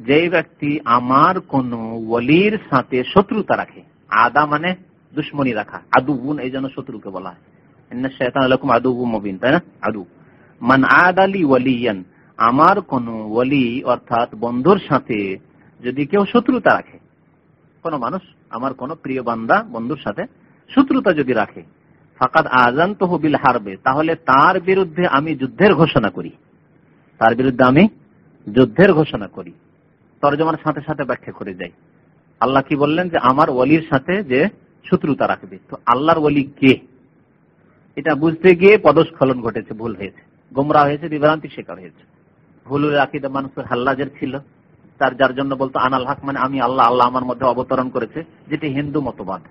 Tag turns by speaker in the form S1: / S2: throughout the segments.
S1: যে ব্যক্তি আমার কোন ওলির সাথে শত্রুতা রাখে, আদা মানে দুশ্মনী রাখা, আদু বুন, এই জন্য শত্রুকে বলা হয়। আদুবু মবিন, তাই না? আদু। মান আদ আলী ওয়ালিয়ান আমার কোন ওলি অর্থাৎ বন্ধুর সাথে যদি কেউ শত্রুতা রাখে, কোন মানুষ, আমার কোন প্রিয় বান্দা বন্ধুর সাথে শত্রুতা যদি রাখে, ফাকাদ আজান তহবিল হারবে, তাহলে তার বিরুদ্ধে আমি যুদ্ধের ঘোষণা করি। তার বিরুদ্ধে আমি যুদ্ধের ঘোষণা করি। তর্জমার সাথে সাথে ব্যাখ্যা করে যাই আল্লাহ কি বললেন যে, আমার ওলির সাথে যে শত্রুতা রাখবে। তো আল্লাহর ওলি কে? এটা বুঝতে গিয়ে পদস্খলন ঘটেছে, ভুল হয়েছে। গোমরা হয়েছে, বিভ্রান্তি শিকার হয়েছে। ভুল আকিদা মানুষের হাল্লাজের ছিল। তার, যার জন্য বলতো, আনাল হক মানে আমি আল্লাহ আল্লাহ আমার মধ্যে অবতরণ করেছে, যেটি হিন্দু মতবাদ।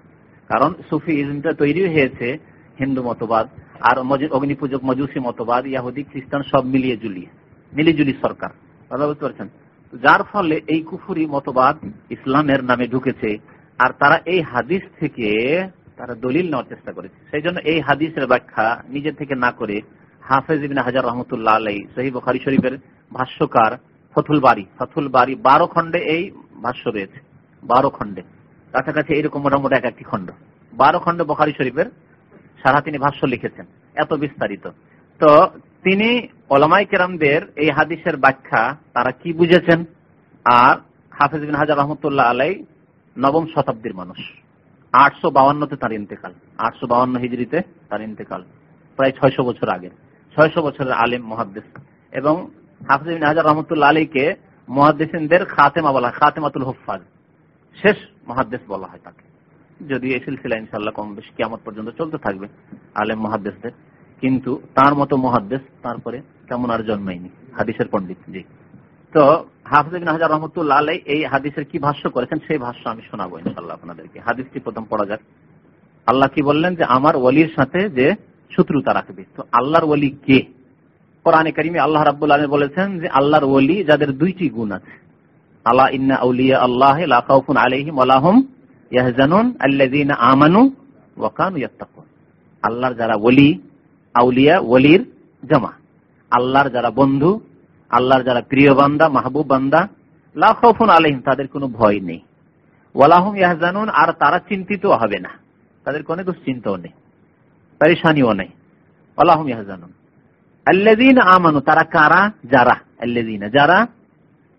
S1: কারণ সুফি ইজমটা তৈরি হয়েছে হিন্দু মতবাদ, আর অগ্নিপূজক মজুসি মতবাদ, ইয়াহুদি, খ্রিস্টান সব মিলিয়ে জুলিয়ে মিলিজুলি সরকার। কথা বুঝতে পারছেন? যার ফলে এই কুফুরি মতবাদ ইসলামের নামে ঢুকেছে, আর তারা এই হাদিস থেকে তারা দলিল নেওয়ার চেষ্টা করেছে। সেই জন্য এই হাদিসের ব্যাখ্যা নিজের থেকে না করে হাফেজ ইবিন হাজার রহমতুল্লাহ আলাই সহি বখারি শরীফের ভাষ্যকার ফথুল বাড়ি ফথুল বাড়ি বারো খণ্ডে এই ভাষ্য রয়েছে। বারো খণ্ডে। কাছাকাছি এইরকম মোটামুটি এক একটি খণ্ড। বারো খণ্ড বখারি শরীফের সারা তিনি ভাষ্য লিখেছেন, এত বিস্তারিত। তো তিনি ওলামাই কেরামদের এই হাদিসের ব্যাখ্যা তারা কি বুঝেছেন? আর হাফিজ বিন হাজার রহমতুল্লাহ আলাই নবম শতাব্দীর মানুষ। আটশো বাউান্নতে তার ইন্তেকাল। আটশো বাউান্ন হিজড়িতে তার ইন্তেকাল। প্রায় ছয়শো বছর আগে। ছয়শো বছরের আলিম মহাদ্দেশ এবং হাফিজ বিন হাজার রহমতুল্লাহ আলীকে মহাদ্দেসিনদের খাতেমা বলা হয়, খাতেমাতুল হুফাজ শেষ মহাদ্দেশ বলা হয় তাকে। যদি এই সিলসিলা ইনশাল্লাহ কম বেশি কেমন পর্যন্ত চলতে থাকবে আলেম মহাদ্দেশদের কিন্তু তার মতো মহাদ্দেশ তারপরে কেমন আর জন্মায়নি, হাদিসের পণ্ডিত, জি। তো হাফিজ হাজার রহমতুল্লাহ এই হাদিসের কি ভাষ্য করেছেন সেই ভাষ্য আমি শোনাবো ইনশাল্লাহ আপনাদেরকে। হাদিসটি প্রথম পড়া যাক। আল্লাহ কি বললেন যে, আমার ওলির সাথে যে শত্রুতা রাখবে, তো আল্লাহর ওলি কে? কোরআনে কারিমে আল্লাহ রাব্বুল আলমী বলেছেন যে, আল্লাহর ওলি যাদের দুইটি গুণ আছে। আল্লাহ ইন্না আউলিয়া আল্লাহ লা খাউফুন আলাইহিম ওয়া হুম ইয়াহজানুন আল্লাযীনা আমানু ওয়া কানু ইয়াত্তাকুন। আল্লাহর যারা ওলি আউলিয়া, ওলির জামা। আল্লাহর যারা বন্ধু, আল্লাহর যারা প্রিয় বান্দা, মাহবুব বান্দা, লা খাউফুন আলাইহিম, তাদের কোনো ভয় নেই। ওয়ালাহম ইয়াহজানুন, আর তারা চিন্তিত হবে না। তাদের কোনো দুশ্চিন্তাও নেই, পরেশানিও নেই। ওয়ালাহম ইয়াহজানুন। আল্লাযীনা আমানু, তারা কারা? যারা? আল্লাযীনা, যারা?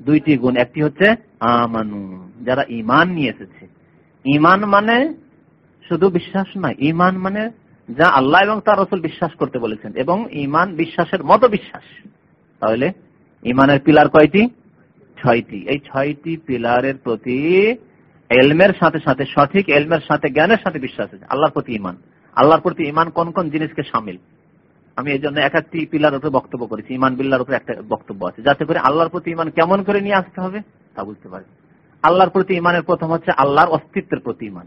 S1: দুইটি গুণ, একটি হচ্ছে আমানু, যারা ইমান নিয়ে এসেছে। ইমান মানে শুধু বিশ্বাস নয় ইমান মানে যা আল্লাহ এবং তার রসুল বিশ্বাস করতে বলেছেন এবং ইমান বিশ্বাসের মতো বিশ্বাস। তাহলে ইমানের পিলার কয়টি? ছয়টি। এই ছয়টি পিলারের প্রতি এলমের সাথে সাথে সঠিক, এলমের সাথে জ্ঞানের সাথে বিশ্বাস আছে। আল্লাহর প্রতি ইমান আল্লাহর প্রতি ইমান কোন কোন জিনিসকে সামিল? আমি এই জন্য এক একটি পিলার উপরে বক্তব্য করেছি। ইমান বিল্লার উপরে একটা বক্তব্য আছে। যাতে করে আল্লাহর প্রতি ইমান কেমন করে নিয়ে আসতে হবে তা বুঝতে পারি। আল্লাহর প্রতি ইমানের প্রথম হচ্ছে আল্লাহর অস্তিত্বের প্রতি ইমান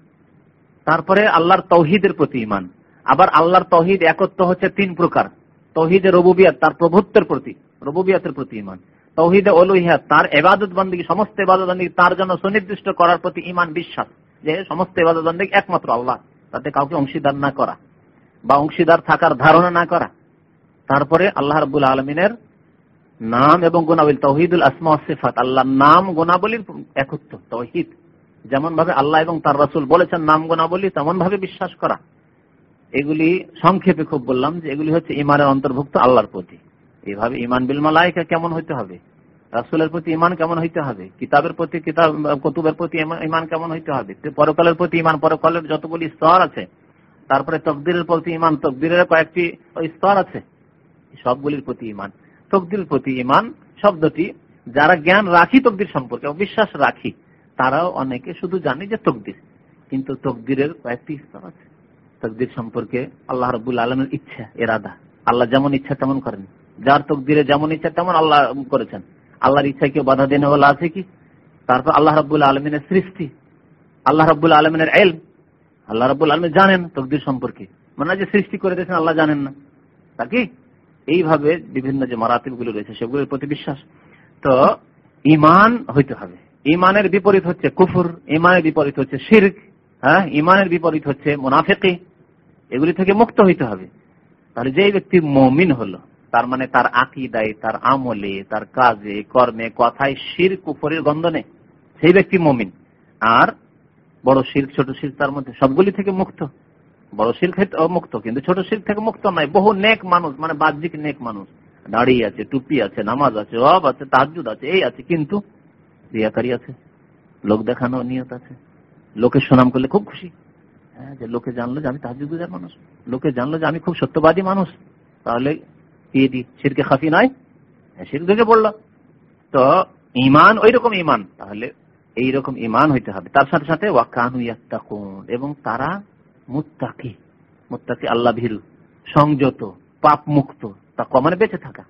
S1: তারপরে আল্লাহর তৌহিদের প্রতি ইমান আবার আল্লাহর তৌহিদ একত্র হচ্ছে তিন প্রকার। তৌহিদে রবুবিয়াত, তার প্রভুত্বের প্রতি, রবুবিয়াতের প্রতি ইমান তৌহিদে অলুহিয়াত তার এবাদত বন্দী সমস্ত এবাদত বন্দী তার জন্য সুনির্দিষ্ট করার প্রতি ইমান বিশ্বাস। যে সমস্ত এবাদত বন্দী একমাত্র আল্লাহ, তাতে কাউকে অংশীদার না করা বা অংশীদার থাকার ধারণা না করা। তারপরে আল্লাহ রবুল আলমিনের নাম এবং গুণাবলী, তহিদুল আসমা সিফাত আল্লাহ নাম গুণাবলীর একত্র, তৌহিদ। যেমন ভাবে আল্লাহ এবং তার রাসুল বলেছেন, নাম গুণাবলী তেমন ভাবে বিশ্বাস করা। এগুলি সংক্ষেপে খুব বললাম যে এগুলি হচ্ছে ইমানের অন্তর্ভুক্ত আল্লাহর প্রতি। এইভাবে ইমান বিল মালাইকা কেমন হইতে হবে? রাসুলের প্রতি ইমান কেমন হইতে হবে? কিতাবের প্রতি, কিতাব, কতুবের প্রতি ইমান কেমন হইতে হবে? পরকালের প্রতি ইমান পরকালের যতগুলি স্তর আছে, তারপরে তকদিরের প্রতি ইমান তকদিরের কয়েকটি স্তর আছে, সবগুলির প্রতি ইমান তকদির প্রতি ইমান শব্দটি, যারা জ্ঞান রাখি তকদির সম্পর্কে বিশ্বাস রাখি, তারাও অনেকে শুধু জানে যে তকদির, কিন্তু তকদিরের কয়েকটি স্তর আছে। তকদির সম্পর্কে আল্লাহ রবুল আলমের ইচ্ছা এরাদা আল্লাহ যেমন ইচ্ছা তেমন করেন। যার তকদিরে যেমন ইচ্ছা তেমন আল্লাহ করেছেন। আল্লাহর ইচ্ছা কেউ বাধা দেন বলা আছে কি? তারপর আল্লাহ রব্বুল আলমিনের সৃষ্টি। আল্লাহ রব্বুল আলমিনের এল আল্লাহ রব্বুল আলমিন জানেন তকদির সম্পর্কে। মানে যে সৃষ্টি করে দিয়েছেন আল্লাহ জানেন না। তা কি? এইভাবে বিভিন্ন যে মারাতিবগুলো রয়েছে, সেগুলোর প্রতি বিশ্বাস। তো ইমান হইতে হবে। ইমানের বিপরীত হচ্ছে কুফুর ইমানের বিপরীত হচ্ছে শির্ক হ্যাঁ? ইমানের বিপরীত হচ্ছে মুনাফেকি। এগুলি থেকে মুক্ত হইতে হবে। তাহলে যে ব্যক্তি মমিন হলো, তার মানে তার আকিদায়, তার আমলে, তার কাজে, কর্মে, কথায় শির কুফরের গন্ধ নেই। সেই ব্যক্তি মমিন। আর বড় শির ছোট শির তার মধ্যে সবগুলি থেকে মুক্ত। বড় শির মুক্ত, কিন্তু ছোট শির থেকে মুক্ত নয়, বহু নেক মানুষ মানে বাহ্যিক নেক মানুষ। দাঁড়িয়ে আছে, টুপি আছে, নামাজ আছে, অব আছে তাহাজুদ আছে, এই আছে, কিন্তু রিয়াকারি আছে, লোক দেখানো নিয়ত আছে। লোকের সুনাম করলে খুব খুশি। হ্যাঁ যে লোকে জানলো যে আমি তাহাজুদার মানুষ। লোকে জানলো যে আমি খুব সত্যবাদী মানুষ। তাহলে কি দি সিরকে খাফি নয় হ্যাঁ, সির থেকে পড়ল। তো ইমান ওই রকম ইমান তাহলে এই রকম ইমান হইতে হবে। তার সাথে সাথে ওয়াকানু এবং তারা মুত্তাকি। মুত্তাকি আল্লাহ ভীরু সংযত পাপ মুক্ত তাকুয়া মানে বেঁচে থাকা।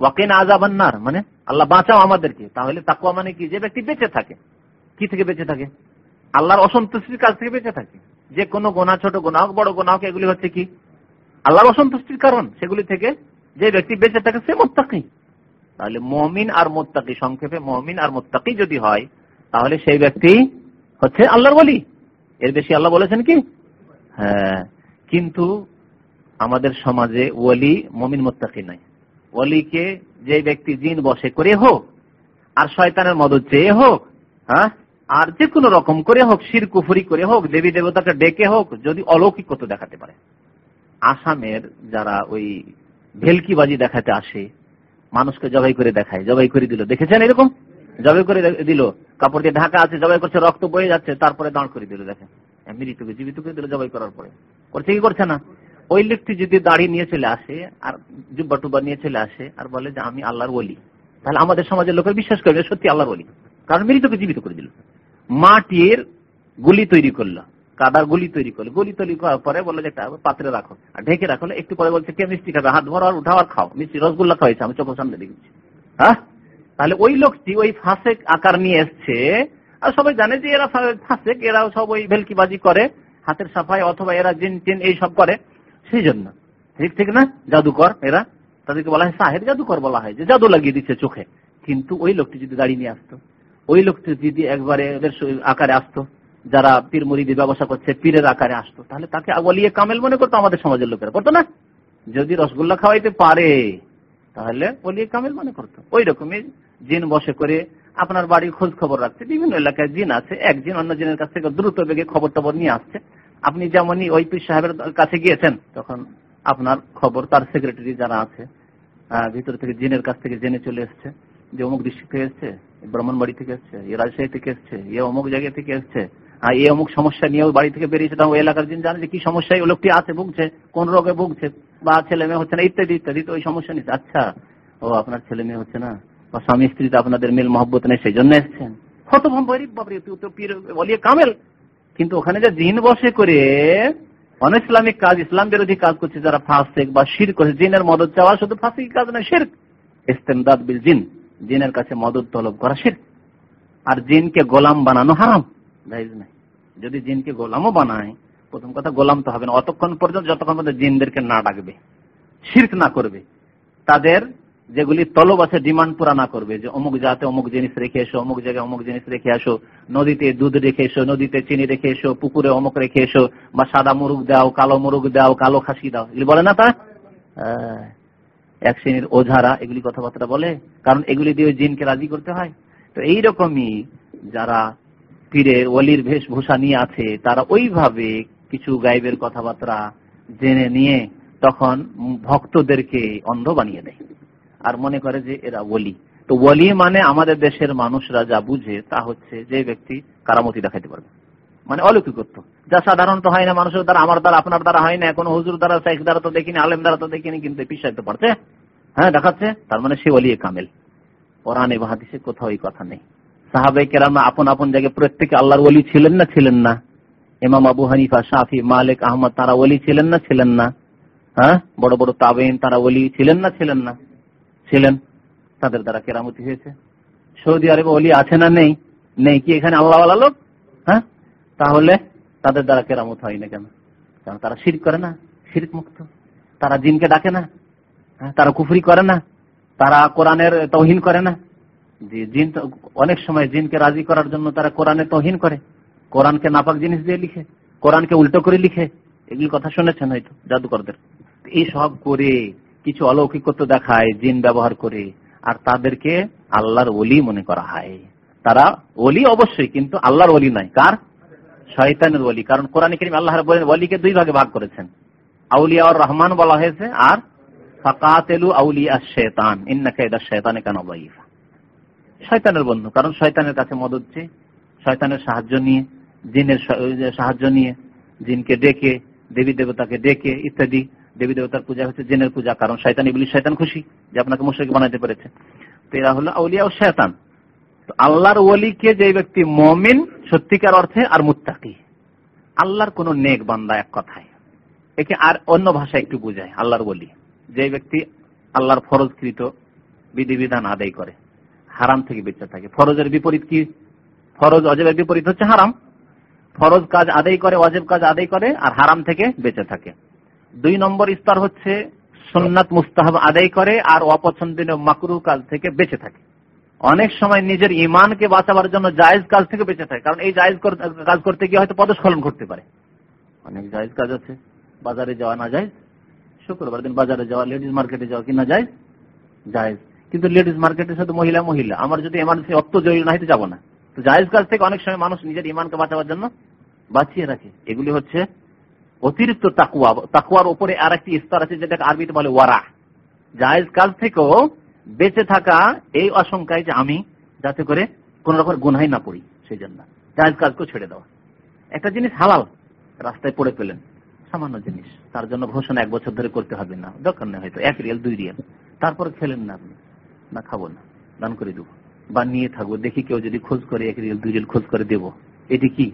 S1: ওয়াকিন আজাবান্নার মানে আল্লাহ বাঁচাও আমাদেরকে। তাহলে তাকুয়া মানে কি? যে ব্যক্তি বেঁচে থাকে। কি থেকে বেঁচে থাকে? আল্লাহর অসন্তুষ্টির কাছ থেকে বেঁচে থাকে। যে কোনো গোনা, ছোট গোনা হোক, বড় গোনা হোক, এগুলি হচ্ছে কি? আল্লাহর অসন্তুষ্টির কারণ। সেগুলি থেকে যে ব্যক্তি বেঁচে থাকে, সে মোত্তাকি। তাহলে মমিন আর মোত্তাকি, সংক্ষেপে মমিন আর মোত্তাকি যদি হয়, তাহলে সেই ব্যক্তি হচ্ছে আল্লাহর বলি এর বেশি আল্লাহ বলেছেন কি? হ্যাঁ। কিন্তু আমাদের সমাজে ওলি, মমিন, মোত্তাকি নাই। ওলিকে যে ব্যক্তি জিন বসে করে হোক, আর শয়তানের মদত চেয়ে হোক হ্যাঁ? আর যে কোনো রকম করে হোক, শির কুফুরি করে হোক, দেবী দেবতাকে ডেকে হোক, যদি অলৌকিকত দেখাতে পারে। আসামের যারা ওই ভেলকিবাজি দেখাতে আসে, মানুষকে জবাই করে দেখায়, জবাই করে দিল। দেখেছেন এরকম? জবাই করে দিল। কাপড় দিয়ে ঢাকা আছে, জবাই করছে, রক্ত বয়ে যাচ্ছে, তারপরে দাঁড় করে দিল, দেখেন। মৃত্যুকে জীবিত করে দিল জবাই করার পরে। করছে কি করছে না? ওই লোকটি যদি দাড়ি নিয়ে চলে আসে, আর জুব্বা টুব্বা নিয়ে চলে আসে, আর বলে যে আমি আল্লাহর বলি তাহলে আমাদের সমাজের লোকের বিশ্বাস করবে, সত্যি আল্লাহর বলি কারণ মৃতকে জীবিত করে দিল। মাটির গুলি তৈরি করল, কাদার গুলি তৈরি করল। গুলি তৈরি করার পরে বলল যে একটা পাত্রে রাখো। আর ঢেকে রাখো, একটু পরে বলছে কে মিষ্টি খাবে, হাত ভরা উঠাও আর খাও। মিষ্টি রসগোল্লা খাওয়াইছে, আমি চোখের সামনে দেখেছি। হ্যাঁ? তাহলে ওই লোকটি ওই ফাঁসেক আকার নিয়ে এসছে। আর সবাই জানে যে এরা ফাঁসেক এরা সব ওই ভেলকিবাজি করে, হাতের সাফাই অথবা এরা জিন টিন এইসব করে। সেই জন্য। ঠিক ঠিক না? জাদুকর এরা। তাদেরকে বলা হয় সাহের জাদুকর বলা হয় যে, জাদু লাগিয়ে দিচ্ছে চোখে। কিন্তু ওই লোকটি যদি দাঁড়িয়ে নিয়ে আসতো ওই লোকটি যদি একবারে এদের আকারে আসতো, যারা পীর মুড়িদি ব্যবসা করছে, পীরের আকারে আসতো, তাহলে তাকে বলিয়ে কামেল মনে করতো আমাদের সমাজের লোকেরা। করতো না? যদি রসগোল্লা খাওয়াইতে পারে, তাহলে বলিয়ে কামেল মনে করতো। ওই রকমই জিন বসে করে আপনার বাড়ির খোঁজ খবর রাখছে। বিভিন্ন এলাকায় জিন আছে, এক জিন অন্য জিনের কাছ থেকে দ্রুত বেগে খবর টবর নিয়ে আসছে। আপনি যেমনই ওই পীর সাহেবের কাছে গিয়েছেন, তখন আপনার খবর তার সেক্রেটারি যারা আছে ভিতর থেকে জিনের কাছ থেকে জেনে চলে এসছে। যে অমুক ডিস্ট্রিক্ট থেকে এসছে ব্রাহ্মণবাড়ি থেকে এসছে এ রাজশাহী থেকে এসছে, এ অমুক জায়গা থেকে এসছে, আর এ অমুক সমস্যা নিয়ে বাড়ি থেকে বেরিয়েছে, তখন এলাকার জিন জানে যে কি সমস্যায় ওই লোকটি আছে, ভুগছে, কোন রোগে ভুগছে, বা ছেলে মেয়ে হচ্ছে না, ইত্যাদি ইত্যাদি, তো ওই সমস্যা নিচ্ছে আচ্ছা ও আপনার ছেলে মেয়ে হচ্ছে না, বা স্বামী স্ত্রী তো আপনাদের মিল মহব্বত নেই, সেই জন্য এসছেন কামেল। কিন্তু ওখানে যে জিন বসে করে অন ইসলামিক কাজ, ইসলাম বিরোধী কাজ করছে, যারা ফাঁসেক বা শির করছে জিনের মদত চাওয়া শুধু ফাঁসিক কাজ নয়, শির, ইস্তেমদাদ বিল জিন। জিনের কাছে মদত তলব করা শির। আর জিনকে গোলাম বানানো হারাম। নাই। যদি জিনকে গোলামও বানায়, প্রথম কথা গোলাম তো হবে না। অতক্ষণ পর্যন্ত যতক্ষণ পর্যন্ত জিনদেরকে না ডাকবে, শির্ক না করবে, তাদের যেগুলি তলব আছে, ডিমান্ড পুরা না করবে, যে অমুক জাতে অমুক জিনিস রেখে এসো, অমুক জায়গায় অমুক জিনিস রেখে আসো, নদীতে দুধ রেখে এসো, নদীতে চিনি রেখে এসো, পুকুরে অমুক রেখে এসো, বা সাদা মুরুগ দাও, কালো মুরুগ দাও, কালো খাসি দাও বলে না তা? এক শ্রেণির ওঝারা এগুলি কথাবার্তা বলে, কারণ এগুলি দিয়ে জিনকে রাজি করতে হয়। তো এইরকমই যারা পীরের অলির ভূষা নিয়ে আছে, তারা ওইভাবে কিছু গাইবের কথাবার্তা জেনে নিয়ে তখন ভক্তদেরকে অন্ধ বানিয়ে দেয়। আর মনে করে যে এরা ওলি। তো ওলি মানে আমাদের দেশের মানুষরা যা বুঝে তা হচ্ছে যে ব্যক্তি কারামতি দেখাইতে পারবে। মানে অলৌকিকত্ব। যা সাধারণত হয় না মানুষের দ্বারা, আমার দ্বারা, আপনার দ্বারা হয় না, এখন হুজুর দ্বারা শেখ দ্বারা তো দেখিনি, আলেম দ্বারা তো দেখিনি, কিন্তু পিসাইতে পারছে। হ্যাঁ দেখাচ্ছে? তার মানে সে অলিয়ে কামেল। কোরআনে বা হাদিসে কোথাও এই কথা নেই। সাহাবাই কেরাম আপন আপন জায়গায় প্রত্যেকে আল্লাহর ওলি ছিলেন না ছিলেন না। ইমাম আবু হানিফা, শাফি, মালিক, আহমদ, তারা ওলি ছিলেন না ছিলেন না। হ্যাঁ? বড় বড় তাবেন তারা ওলি ছিলেন না ছিলেন না। ছিলেন। তাদের দ্বারা কেরামতি হয়েছে। সৌদি আরবে অলি আছে না নেই? নেই কি এখানে আল্লাহওয়ালা লোক? হ্যাঁ? তাহলে তাদের দ্বারা কেরামত হয় না কেন? কারণ তারা শির করে না। শির মুক্ত। তারা জিনকে ডাকে না। তারা কুফরি করে না, তারা কোরআনের তহিন করে না। জিন অনেক সময় জিনকে রাজি করার জন্য তারা কোরআনে তহিন করে। কোরআনকে নাপাক জিনিস দিয়ে লিখে, কোরআনকে উল্টো করে লিখে। এগুলি কথা শুনেছেন হয়তো জাদুকরদের। এই সব করে কিছু অলৌকিকত্ব দেখায় জিন ব্যবহার করে, আর তাদেরকে আল্লাহর ওলি মনে করা হয়। তারা ওলি অবশ্যই, কিন্তু আল্লাহর ওলি নাই কার? শয়তানের ওলি। কারণ কোরআন করিম আল্লাহর ওলিকে দুই ভাগে ভাগ করেছেন। আউলিয়া রহমান বলা হয়েছে, আর ফাকাতেলু আউলিয়া শেতান, ইন্নাকা এটা শেতানে কেন বাইফা শয়তানের বন্ধু, কারণ শয়তানের কাছে মদত চেয়ে শয়তানের সাহায্য নিয়ে, জিনের সাহায্য নিয়ে, জিনকে ডেকে, দেবী দেবতাকে ডেকে, ইত্যাদি। দেবী দেবতার পূজা হচ্ছে জিনের পূজা, কারণ শয়তান এগুলি শয়তান খুশি, যে আপনাকে মুশ্রিক বানাইতে পেরেছে। তো এরা হলো আউলিয়া ও শয়তান আল্লাহর ওলিকে যে ব্যক্তি মমিন, সত্যিকার অর্থে আর মুত্তাকি। আল্লাহর কোন নেক বান্দা এক কথায়। একে আর অন্য ভাষা একটু বুঝায়, আল্লাহর ওলি। যে ব্যক্তি আল্লাহর ফরজকৃত বিধিবিধান আদায় করে, হারাম থেকে বেঁচে থাকে। ফরজের বিপরীত কি? ফরজ অজেবের বিপরীত হচ্ছে হারাম। ফরজ কাজ আদায় করে, অজেব কাজ আদায় করে আর হারাম থেকে বেঁচে থাকে। দুই নম্বর স্তর হচ্ছে সন্ন্যাত মুস্তাহাব আদায় করে আর অপছন্দনীয় মাকরু কাজ থেকে বেঁচে থাকে। অনেক সময় নিজের ইমানকে বাঁচাবার জন্য জায়েজ কাজ থেকে বেঁচে থাকে, কারণ এই জায়েজ কাজ করতে গিয়ে হয়তো পদস্খলন করতে পারে। অনেক জায়েজ কাজ আছে, বাজারে যাওয়া না যায় শুক্রবার দিন বাজারে যাওয়া লেডিস মার্কেটে যাওয়া কি না যায়। জায়েজ কিন্তু লেডিস মার্কেটের সাথে মহিলা মহিলা, আমার যদি এমার্জেন্সি অত্য জরুরি না হয়তো যাব না। তো জায়েজ কাজ থেকে অনেক সময় মানুষ নিজের ইমানকে বাঁচাবার জন্য বাঁচিয়ে রাখে। এগুলি হচ্ছে অতিরিক্ত তাকুয়া তাকুয়ার উপরে আর একটি স্তর আছে, যেটাকে আরবিতে বলে ওয়ারা। জায়েজ কাজ থেকেও বেঁচে থাকা এই আশঙ্কায় যে আমি যাতে করে কোন রকম গুনহাই না পড়ি, সেই জন্য। জায়েজ কাজকেও ছেড়ে দেওয়া। একটা জিনিস হালাল, রাস্তায় পড়ে পেলেন। সামান্য জিনিস। তার জন্য ঘোষণা এক বছর ধরে করতে হবে না। দরকার নেই হয়তো। এক রিয়াল, দুই রিয়াল। তারপর খেলেন না আপনি। না খাব না। দান করে দেবো। বা নিয়ে থাকব। দেখি কেউ যদি খোঁজ করে এক রিয়াল, দুই রিয়াল খোঁজ করে দেবো। এটি কি?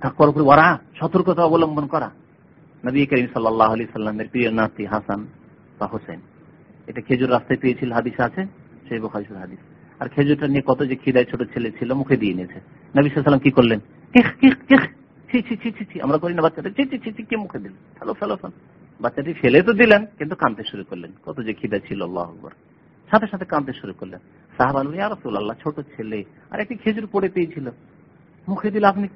S1: তারপর ওরা সতর্কতা অবলম্বন করা। নবী করিম সাল্লাহ আলি সাল্লামের প্রিয় নাতি হাসান বা হোসেন। এটা খেজুর রাস্তায় পেয়েছিল হাদিস আছে, সেই হাদিস। আর খেজুরটা নিয়ে কত যে খিদায় ছোট ছেলে ছিল, মুখে দিয়ে নিয়েছে নবী সাল্লাম কি করলেন? আমরা করি না কে মুখে দিলেন ফেলো ফেলো ফেলো। বাচ্চাটি ফেলে তো দিলেন, কিন্তু শুরু করলেন। কত যে খিদা ছিল, আল্লাহ সাথে সাথে শুরু করলেন। সাহাবান ছোট ছেলে। আর একটি খেজুর পড়ে পেয়েছিল। মুখে দিলে, আপনি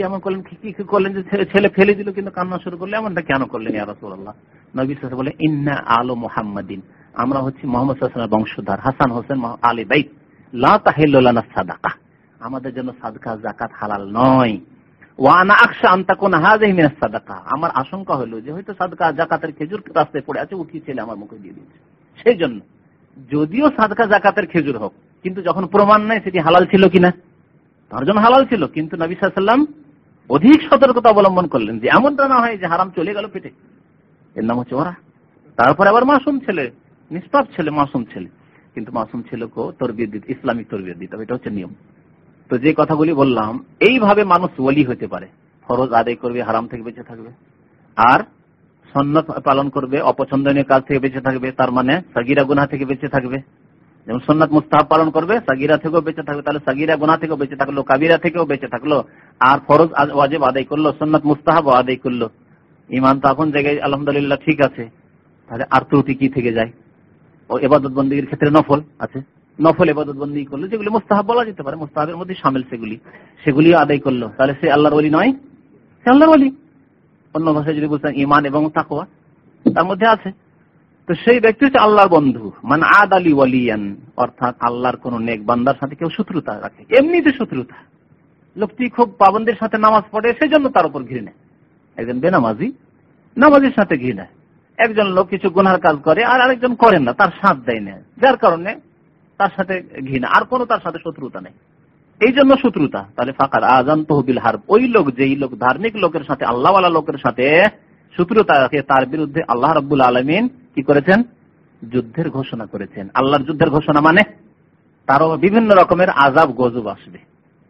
S1: এমন করলেন, কি করলেন যে ছেলে ফেলে দিল, কিন্তু কান্না শুরু করলে? এমনটা কেন করলেন ইয়ারসুল্লাহ নবী বলে ইন্না আলো মোহাম্মদিন। আমরা হচ্ছি মোহাম্মদ বংশধর। হাসান হোসেন আলী বাইত। লাহিল্লানা সাদাকা। আমাদের জন্য সাদকা, জাকাত হালাল নয়। আমার আশঙ্কা হলো যে হয়তো সাদকা জাকাতের খেজুর রাস্তায় পড়ে আছে উঠিয়ে ছেলে আমার মুখে দিয়ে দিচ্ছে সেই জন্য, যদিও সাদকা জাকাতের খেজুর হোক, কিন্তু যখন প্রমাণ নেই সেটি হালাল ছিল কিনা? তার জন্য হালাল ছিল, কিন্তু নবী অধিক সতর্কতা অবলম্বন করলেন যে এমনটা না হয় যে হারাম চলে গেল পেটে। এর নাম হচ্ছে ওরা। তারপর আবার মাসুম ছেলে, নিষ্পাপ ছেলে, মাসুম ছেলে। কিন্তু মাসুম ছেলেকেও তরবিয়ত দিতে, ইসলামিক তরবিয়ত দিতে হবে, এটা হচ্ছে নিয়ম। তো যে কথাগুলি বললাম, এইভাবে মানুষ ওলি হতে পারে। ফরজ আদায় করবে, হারাম থেকে বেঁচে থাকবে। আর সন্ন্যত পালন করবে, অপছন্দনীয় কাজ থেকে বেঁচে থাকবে, তার মানে সাগিরা গুনা থেকে বেঁচে থাকবে। যেমন সন্ন্যত মুস্তাহাব পালন করবে, সাগিরা থেকেও বেঁচে থাকবে, তাহলে সাগিরা গুনা থেকেও বেঁচে থাকল, কাবিরা থেকেও বেঁচে থাকল। আর ফরজ ওয়াজেব আদায় করল, সন্ন্যত মুস্তাহাব আদায় করল। ইমান তো এখন জায়গায় আলহামদুলিল্লাহ ঠিক আছে। তাহলে আর ত্রুটি কি থেকে যায়? ও এবাদত বন্দীর ক্ষেত্রে নফল আছে। নফল এবাদত বন্দী করল, যেগুলি মুস্তাহাব বলা যেতে পারে, মুস্তাহাবের মধ্যে সামিল সেগুলি। সেগুলি আদায় করল। তাহলে সে আল্লাহর বলি নয়, সে আল্লাহর বলি অন্য ভাষায় যদি বুঝতেন ইমান এবং তাকোয়া তার মধ্যে আছে। তো সেই ব্যক্তি হচ্ছে আল্লাহর বন্ধু। মানে আদ আলী ওয়ালিয়ান, অর্থাৎ আল্লাহর কোন নেক বান্দার সাথে কেউ শত্রুতা রাখে। এমনিতে শত্রুতা। লোকটি খুব পাবন্দের সাথে নামাজ পড়ে সেই জন্য তার উপর ঘৃণে একজন বেনামাজি, নামাজের সাথে ঘৃণে একজন লোক কিছু গুনার কাজ করে, আর আরেকজন করেন না, তার সাথ দেয় না। যার কারণে তার সাথে ঘৃণা। আর কোনো তার সাথে শত্রুতা নেই। এই জন্য শত্রুতা। তাহলে ফাঁকার আজান তহবিল হার ওই লোক, যেই লোক ধার্মিক লোকের সাথে, আল্লাহওয়ালা লোকের সাথে শত্রুতা রাখে তার বিরুদ্ধে আল্লাহ রব্বুল আলমিন কি করেছেন? যুদ্ধের ঘোষণা করেছেন। আল্লাহর যুদ্ধের ঘোষণা মানে? তারও বিভিন্ন রকমের আজাব গজব আসবে।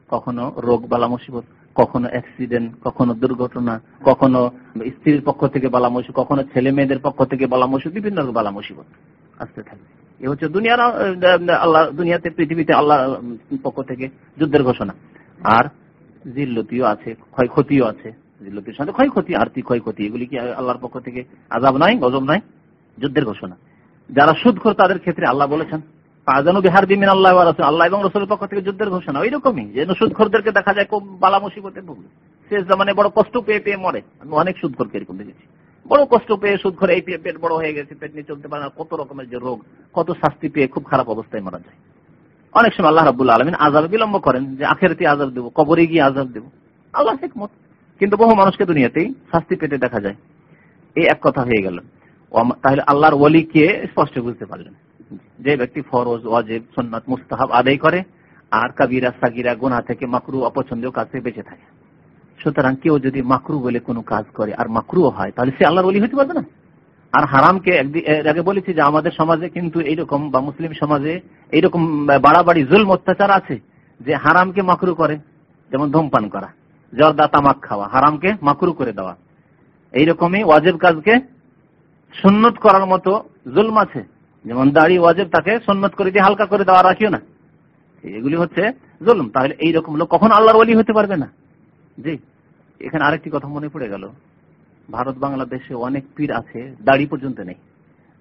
S1: কখনো রোগ বালা মুসিবত, কখনো অ্যাক্সিডেন্ট, কখনো দুর্ঘটনা, কখনো স্ত্রীর পক্ষ থেকে বালা মুসিবত, কখনো ছেলে মেয়েদের পক্ষ থেকে বালা মুসিবত, বিভিন্ন বালা মুসিবত আসতে থাকবে। এ হচ্ছে দুনিয়ার আল্লাহ, দুনিয়াতে, পৃথিবীতে আল্লাহ পক্ষ থেকে যুদ্ধের ঘোষণা। আর জিল্লতিও আছে, ক্ষয়ক্ষতিও আছে। জিল্লতির সাথে ক্ষয়ক্ষতি, আর্থিক ক্ষয়ক্ষতি, এগুলি কি আল্লাহর পক্ষ থেকে আজাব নাই, গজব নাই? যুদ্ধের ঘোষণা। যারা সুদখোর, তাদের ক্ষেত্রে আল্লাহ বলেছেন আজানু বিহার বিমিন আল্লাহ আল্লাহ এবং রসুলের পক্ষ থেকে যুদ্ধের ঘোষণা। ওই রকমই যে সুদখোরদেরকে দেখা যায় খুব বালা মুসিবতে ভুগবে। শেষ জামানে বড় কষ্ট পেয়ে পেয়ে মরে। আমি অনেক সুদখোরকে এরকম দেখেছি। বড় কষ্ট পেয়ে সুদ করে এই পেট বড় হয়ে গেছে, পেট নিয়ে চলতে পারে না। কত রকমের যে রোগ, কত শাস্তি পেয়ে খুব খারাপ অবস্থায় মারা যায়। অনেক সময় আল্লাহ রাবুল্লাহ আলমিন আজাব বিলম্ব করেন যে আখেরাতে আজাব দেবো, কবরে গিয়ে আজাব দেবো। আল্লাহ মত কিন্তু বহু মানুষকে দুনিয়াতেই শাস্তি পেতে দেখা যায়। এই এক কথা হয়ে গেল। তাহলে আল্লাহর ওলিকে স্পষ্ট বুঝতে পারলেন? যে ব্যক্তি ফরজ, ওয়াজেব সন্ন্যত মুস্তাহাব আদায় করে, আর কাবিরা, সাগিরা গোনা থেকে মাকরু, অপছন্দীয় কাছে বেঁচে থাকে। সুতরাং কেউ যদি মাকরু বলে কোনো কাজ করে আর মাকরু হয়, তাহলে সে আল্লাহর ওলি হতে পারবে না? আর হারামকে একদিন আগে বলেছি যে আমাদের সমাজে কিন্তু এইরকম বা মুসলিম সমাজে এইরকম বাড়াবাড়ি জুল অত্যাচার আছে যে হারামকে মাকরু করে, যেমন ধূমপান করা, জর্দা তামাক খাওয়া, হারামকে মাকরু করে দেওয়া। এইরকমই ওয়াজেব কাজকে সুন্নত করার মতো জুলম আছে। যেমন দাড়ি ওয়াজেব তাকে সন্ন্যত করে দিয়ে হালকা করে দেওয়া, রাখিও না। এগুলি হচ্ছে জুলুম। তাহলে এইরকম লোক কখন আল্লাহর ওলি হতে পারবে না। জি, এখানে আরেকটি কথা মনে পড়ে গেল। ভারত, বাংলাদেশে অনেক পীর আছে, দাড়ি পর্যন্ত নেই।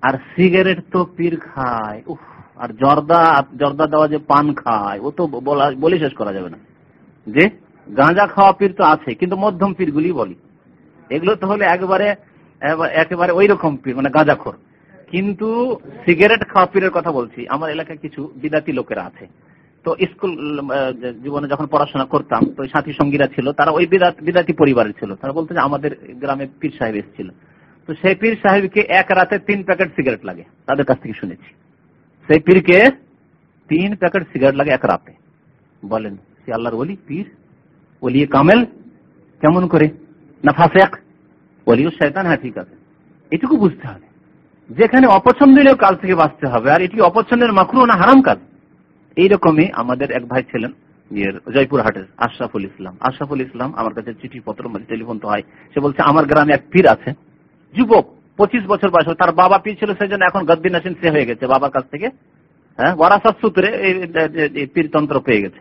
S1: আর সিগারেট তো পীর খায়, উফ, আর জর্দা জর্দা দেওয়া যে পান খায়, ও তো বলে শেষ করা যাবে না। যে, গাঁজা খাওয়া পীর তো আছে, কিন্তু মধ্যম পীর গুলি বলি। এগুলো তো হলে একবারে, একেবারে ওই রকম পীর মানে গাঁজাখোর। কিন্তু সিগারেট খাওয়া পীরের কথা বলছি, আমার এলাকায় কিছু বিদাতি লোকেরা আছে। তো স্কুল জীবনে যখন পড়াশোনা করতাম, তো সাথী সঙ্গীরা ছিল, তারা ওই বিদাতি পরিবারের ছিল। তারা বলতো যে আমাদের গ্রামে পীর সাহেব এসেছিল। তো সেই পীর সাহেবকে এক রাতে তিন প্যাকেট সিগারেট লাগে, তাদের কাছ থেকে শুনেছি। সেই পীরকে তিন প্যাকেট সিগারেট লাগে এক রাতে। বলেন, সে আল্লাহর বলি পীর? বলিয়ে কামেল? কেমন করে? না ফাঁসেক? বলিও শয়তান হ্যাঁ ঠিক আছে। এটুকু বুঝতে হবে। যেখানে অপছন্দনীয় কাজ থেকে বাঁচতে হবে, আর এটি অপছন্দের মাকরু না হারাম কাজ। এইরকমই আমাদের এক ভাই ছিলেন জয়পুর হাটের আশরাফুল ইসলাম। আশরাফুল ইসলাম আমার কাছে চিঠি পত্র টেলিফোন তো হয়। সে বলছে, আমার গ্রামে এক পীর আছে। যুবক, পঁচিশ বছর বয়স তার বাবা পীর ছিল সেই জন্য এখন গদ্দিন আসেন সে হয়ে গেছে। বাবার কাছ থেকে হ্যাঁ ওয়ারাসাত সূত্রে পীর তন্ত্র পেয়ে গেছে।